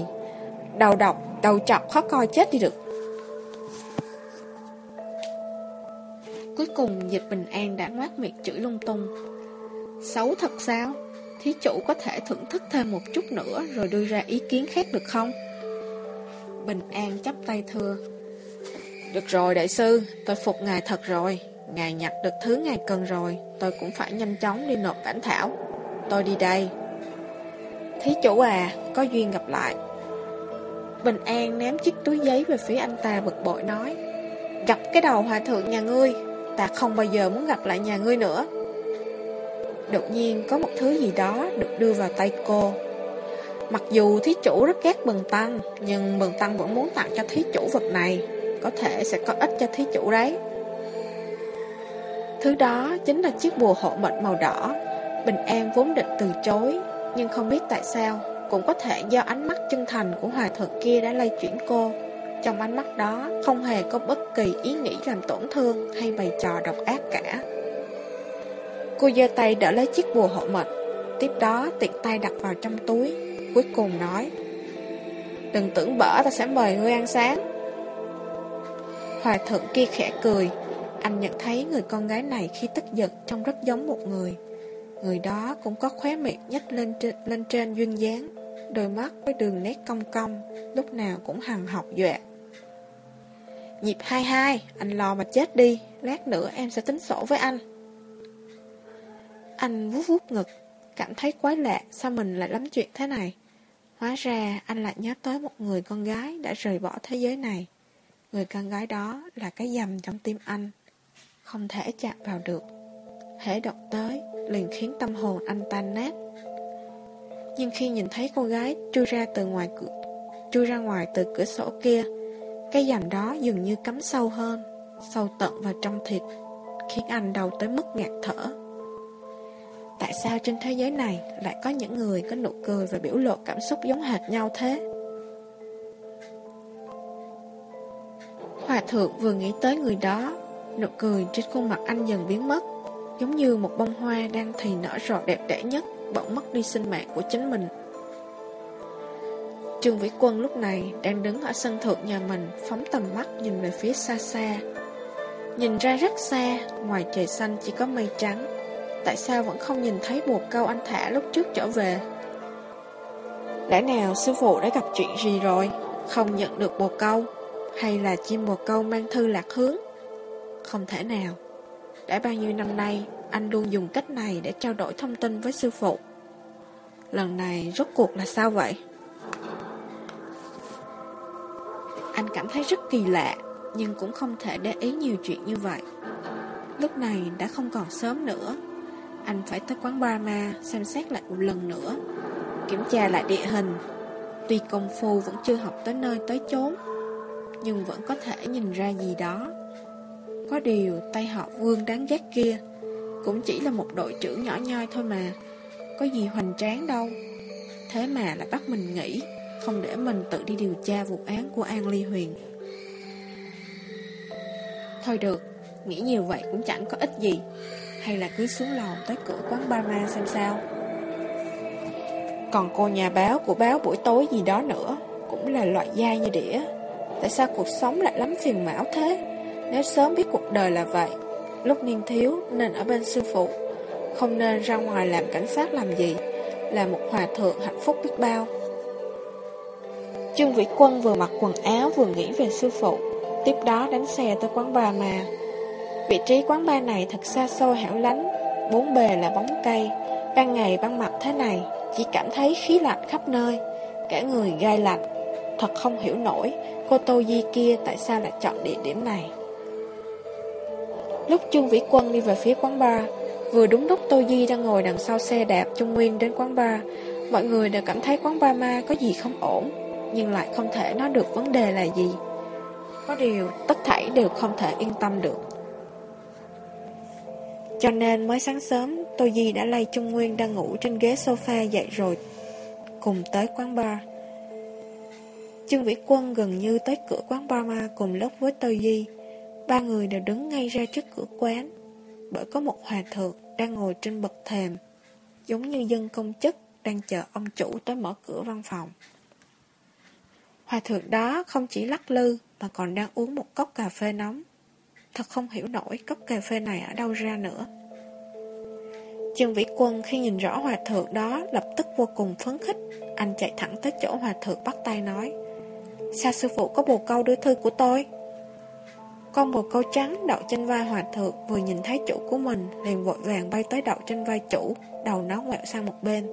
Đầu độc đầu chọc khó coi chết đi được. Cuối cùng dịch bình an đã ngoát miệng chửi lung tung. Xấu thật sao? Thí chủ có thể thưởng thức thêm một chút nữa rồi đưa ra ý kiến khác được không? Bình an chắp tay thưa. Được rồi đại sư, tôi phục ngài thật rồi. Ngài nhặt được thứ ngài cần rồi, tôi cũng phải nhanh chóng đi nộp bản thảo. Tôi đi đây. Thí chủ à, có duyên gặp lại. Bình An ném chiếc túi giấy về phía anh ta bực bội nói gặp cái đầu hòa thượng nhà ngươi Ta không bao giờ muốn gặp lại nhà ngươi nữa Đột nhiên có một thứ gì đó được đưa vào tay cô Mặc dù thí chủ rất ghét bần tăng Nhưng bần tăng vẫn muốn tặng cho thí chủ vật này Có thể sẽ có ích cho thí chủ đấy Thứ đó chính là chiếc bùa hộ mệnh màu đỏ. Bình An vốn định từ chối, Nhưng không biết tại sao, Cũng có thể do ánh mắt chân thành của hòa thượng kia đã lay chuyển cô. Trong ánh mắt đó, không hề có bất kỳ ý nghĩ làm tổn thương Hay bày trò độc ác cả. Cô giơ tay đỡ lấy chiếc bùa hộ mệnh. Tiếp đó, tiện tay đặt vào trong túi, Cuối cùng nói, Đừng tưởng bở, ta sẽ mời ngươi ăn sáng. Hòa thượng kia khẽ cười anh nhận thấy người con gái này khi tức giận Trông rất giống một người. Người đó cũng có khóe miệng nhếch lên trên, lên trên duyên dáng Đôi mắt với đường nét cong cong Lúc nào cũng hằng học dọa. Nhịp 22 Anh lo mà chết đi Lát nữa em sẽ tính sổ với anh. Anh vuốt vuốt ngực Cảm thấy quái lạ Sao mình lại lắm chuyện thế này. Hóa ra anh lại nhớ tới một người con gái Đã rời bỏ thế giới này. Người con gái đó là cái dầm trong tim anh. Không thể chạm vào được. Hễ động tới, Liền khiến tâm hồn anh tan nát. Nhưng khi nhìn thấy cô gái Chui ra từ ngoài cửa, Chui ra ngoài từ cửa sổ kia, Cái dầm đó dường như cắm sâu hơn, Sâu tận vào trong thịt, Khiến anh đau tới mức ngạt thở. Tại sao trên thế giới này Lại có những người có nụ cười Và biểu lộ cảm xúc giống hệt nhau thế? Hòa thượng vừa nghĩ tới người đó Nụ cười trên khuôn mặt anh dần biến mất, Giống như một bông hoa đang thì nở rộ đẹp đẽ nhất, Bỗng mất đi sinh mạng của chính mình. Trương Vĩ Quân lúc này đang đứng ở sân thượng nhà mình, Phóng tầm mắt nhìn về phía xa xa. Nhìn ra rất xa, Ngoài trời xanh chỉ có mây trắng. Tại sao vẫn không nhìn thấy bồ câu anh thả lúc trước trở về? Lẽ nào sư phụ đã gặp chuyện gì rồi, Không nhận được bồ câu? Hay là chim bồ câu mang thư lạc hướng? Không thể nào. Đã bao nhiêu năm nay, anh luôn dùng cách này để trao đổi thông tin với sư phụ. Lần này rốt cuộc là sao vậy? Anh cảm thấy rất kỳ lạ, nhưng cũng không thể để ý nhiều chuyện như vậy. Lúc này đã không còn sớm nữa. Anh phải tới quán Brahma xem xét lại một lần nữa, kiểm tra lại địa hình. Tuy công phu vẫn chưa học tới nơi tới chốn, nhưng vẫn có thể nhìn ra gì đó. Có điều tay họ vương đáng ghét kia cũng chỉ là một đội trưởng nhỏ nhoi thôi mà, có gì hoành tráng đâu. Thế mà lại bắt mình nghĩ, không để mình tự đi điều tra vụ án của An Ly Huyền. Thôi được, nghĩ nhiều vậy cũng chẳng có ích gì, hay là cứ xuống lầu tới cửa quán Barma xem sao. Còn cô nhà báo của báo buổi tối gì đó nữa, cũng là loại dai như đĩa. Tại sao cuộc sống lại lắm phiền não thế nếu sớm biết cuộc đời là vậy, Lúc niên thiếu nên ở bên sư phụ. Không nên ra ngoài làm cảnh sát làm gì, Là một hòa thượng hạnh phúc biết bao. Trương Vĩ Quân vừa mặc quần áo vừa nghĩ về sư phụ, Tiếp đó đánh xe tới quán bar mà. Vị trí quán bar này thật xa xôi hẻo lánh, Bốn bề là bóng cây. Ban ngày ban mặt thế này, Chỉ cảm thấy khí lạnh khắp nơi, Cả người gai lạnh. Thật không hiểu nổi Cô Tô Di kia tại sao lại chọn địa điểm này. Lúc Trương Vĩ Quân đi về phía quán bar, Vừa đúng lúc Tô Di đang ngồi đằng sau xe đạp Trung Nguyên đến quán bar. Mọi người đều cảm thấy quán bar ma có gì không ổn, Nhưng lại không thể nói được vấn đề là gì. Có điều, tất thảy đều không thể yên tâm được. Cho nên mới sáng sớm, Tô Di đã lay Trung Nguyên đang ngủ trên ghế sofa dậy rồi, Cùng tới quán bar. Trương Vĩ Quân gần như tới cửa quán Brahma cùng lúc với Tô Di. Ba người đều đứng ngay ra trước cửa quán, bởi có một hòa thượng đang ngồi trên bậc thềm, giống như dân công chức đang chờ ông chủ tới mở cửa văn phòng. Hòa thượng đó không chỉ lắc lư mà còn đang uống một cốc cà phê nóng. Thật không hiểu nổi cốc cà phê này ở đâu ra nữa. Trương Vĩ Quân khi nhìn rõ hòa thượng đó lập tức vô cùng phấn khích. Anh chạy thẳng tới chỗ hòa thượng bắt tay nói. Sao sư phụ có bồ câu đưa thư của tôi? Con bồ câu trắng đậu trên vai hòa thượng vừa nhìn thấy chủ của mình liền vội vàng bay tới đậu trên vai chủ, đầu nó ngoẹo sang một bên.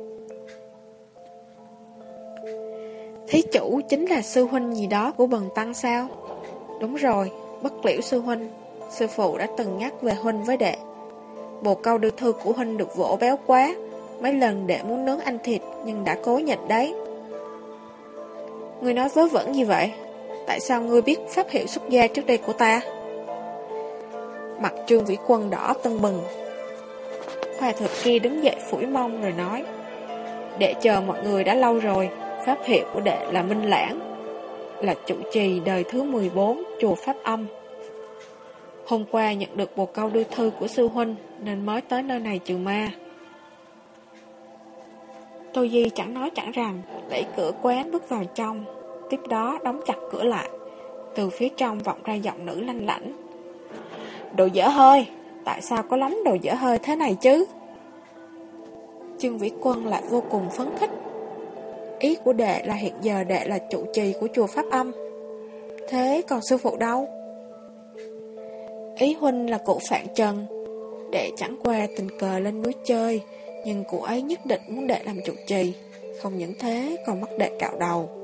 Thí chủ chính là sư huynh gì đó của bần tăng sao? Đúng rồi, Bất liễu sư huynh, sư phụ đã từng nhắc về huynh với đệ. Bồ câu đưa thư của huynh được vỗ béo quá, mấy lần đệ muốn nướng ăn thịt nhưng đã cố nhịn đấy. người nói vớ vẩn gì vậy? Tại sao ngươi biết pháp hiệu xuất gia trước đây của ta? Mặt trương vĩ quân đỏ tân bừng. hòa thượng kia đứng dậy phủi mông rồi nói Đệ chờ mọi người đã lâu rồi, pháp hiệu của đệ là Minh Lãng, là trụ trì đời thứ 14 chùa Pháp Âm. Hôm qua nhận được một câu đưa thư của sư huynh nên mới tới nơi này trừ ma. Tô Di chẳng nói chẳng rằng, đẩy cửa quán bước vào trong, tiếp đó đóng chặt cửa lại. Từ phía trong vọng ra giọng nữ lanh lảnh. Đồ dở hơi, tại sao có lắm đồ dở hơi thế này chứ? Trương Vĩ Quân lại vô cùng phấn khích. Ý của đệ là hiện giờ đệ là trụ trì của chùa Pháp Âm. Thế còn sư phụ đâu? Ý huynh là cụ Phạn Trần. Đệ chẳng qua tình cờ lên núi chơi, nhưng cụ ấy nhất định muốn đệ làm trụ trì. Không những thế còn bắt đệ cạo đầu.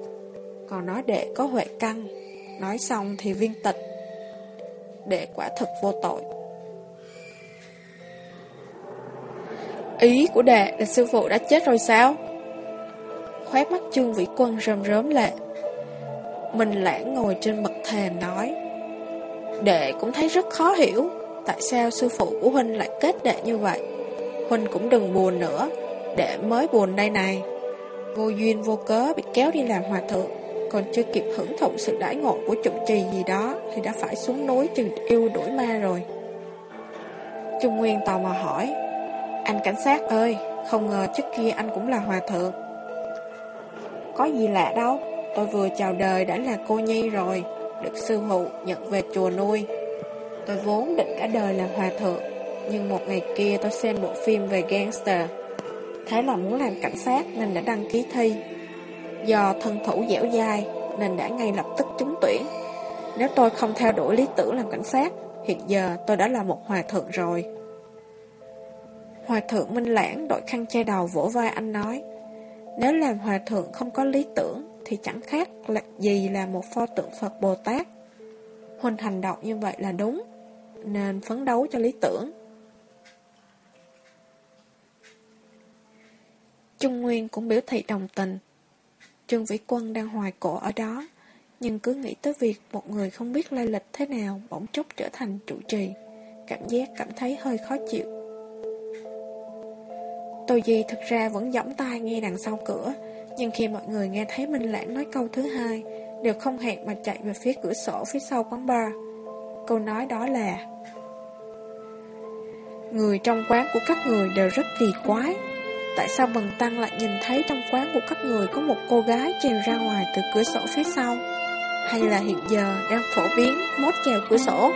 Còn nói đệ có huệ căn, nói xong thì viên tịch. Đệ quả thực vô tội. Ý của đệ là sư phụ đã chết rồi sao? Khóe mắt Trương Vĩ Quân rơm rớm lệ. Mình lãng ngồi trên bậc thềm nói. Đệ cũng thấy rất khó hiểu, tại sao sư phụ của Huynh lại kết đệ như vậy. Huynh cũng đừng buồn nữa, đệ mới buồn đây này. Vô duyên vô cớ bị kéo đi làm hòa thượng, còn chưa kịp hưởng thụ sự đãi ngộ của trụ trì gì đó thì đã phải xuống núi trừ yêu đuổi ma rồi. Trung Nguyên tò mò hỏi, anh cảnh sát ơi, không ngờ trước kia anh cũng là hòa thượng. Có gì lạ đâu, tôi vừa chào đời đã là cô nhi rồi, được sư phụ nhận về chùa nuôi. Tôi vốn định cả đời làm hòa thượng, nhưng một ngày kia tôi xem bộ phim về gangster. Thế là muốn làm cảnh sát nên đã đăng ký thi. Do thân thủ dẻo dai nên đã ngay lập tức trúng tuyển. Nếu tôi không theo đuổi lý tưởng làm cảnh sát, hiện giờ tôi đã là một hòa thượng rồi. Hòa thượng Minh Lãng đội khăn che đầu vỗ vai anh nói Nếu làm hòa thượng không có lý tưởng Thì chẳng khác là gì là một pho tượng Phật Bồ Tát Huỳnh hành động như vậy là đúng Nên phấn đấu cho lý tưởng Trung Nguyên cũng biểu thị đồng tình Trương Vĩ Quân đang hoài cổ ở đó Nhưng cứ nghĩ tới việc một người không biết lai lịch thế nào Bỗng chốc trở thành trụ trì Cảm giác cảm thấy hơi khó chịu Tô Di thực ra vẫn giỏng tai nghe đằng sau cửa, nhưng khi mọi người nghe thấy Minh Lãng nói câu thứ hai, đều không hẹn mà chạy về phía cửa sổ phía sau quán bar. Câu nói đó là Người trong quán của các người đều rất kỳ quái. Tại sao Bần Tăng lại nhìn thấy trong quán của các người có một cô gái trèo ra ngoài từ cửa sổ phía sau? Hay là hiện giờ đang phổ biến mốt trèo cửa sổ?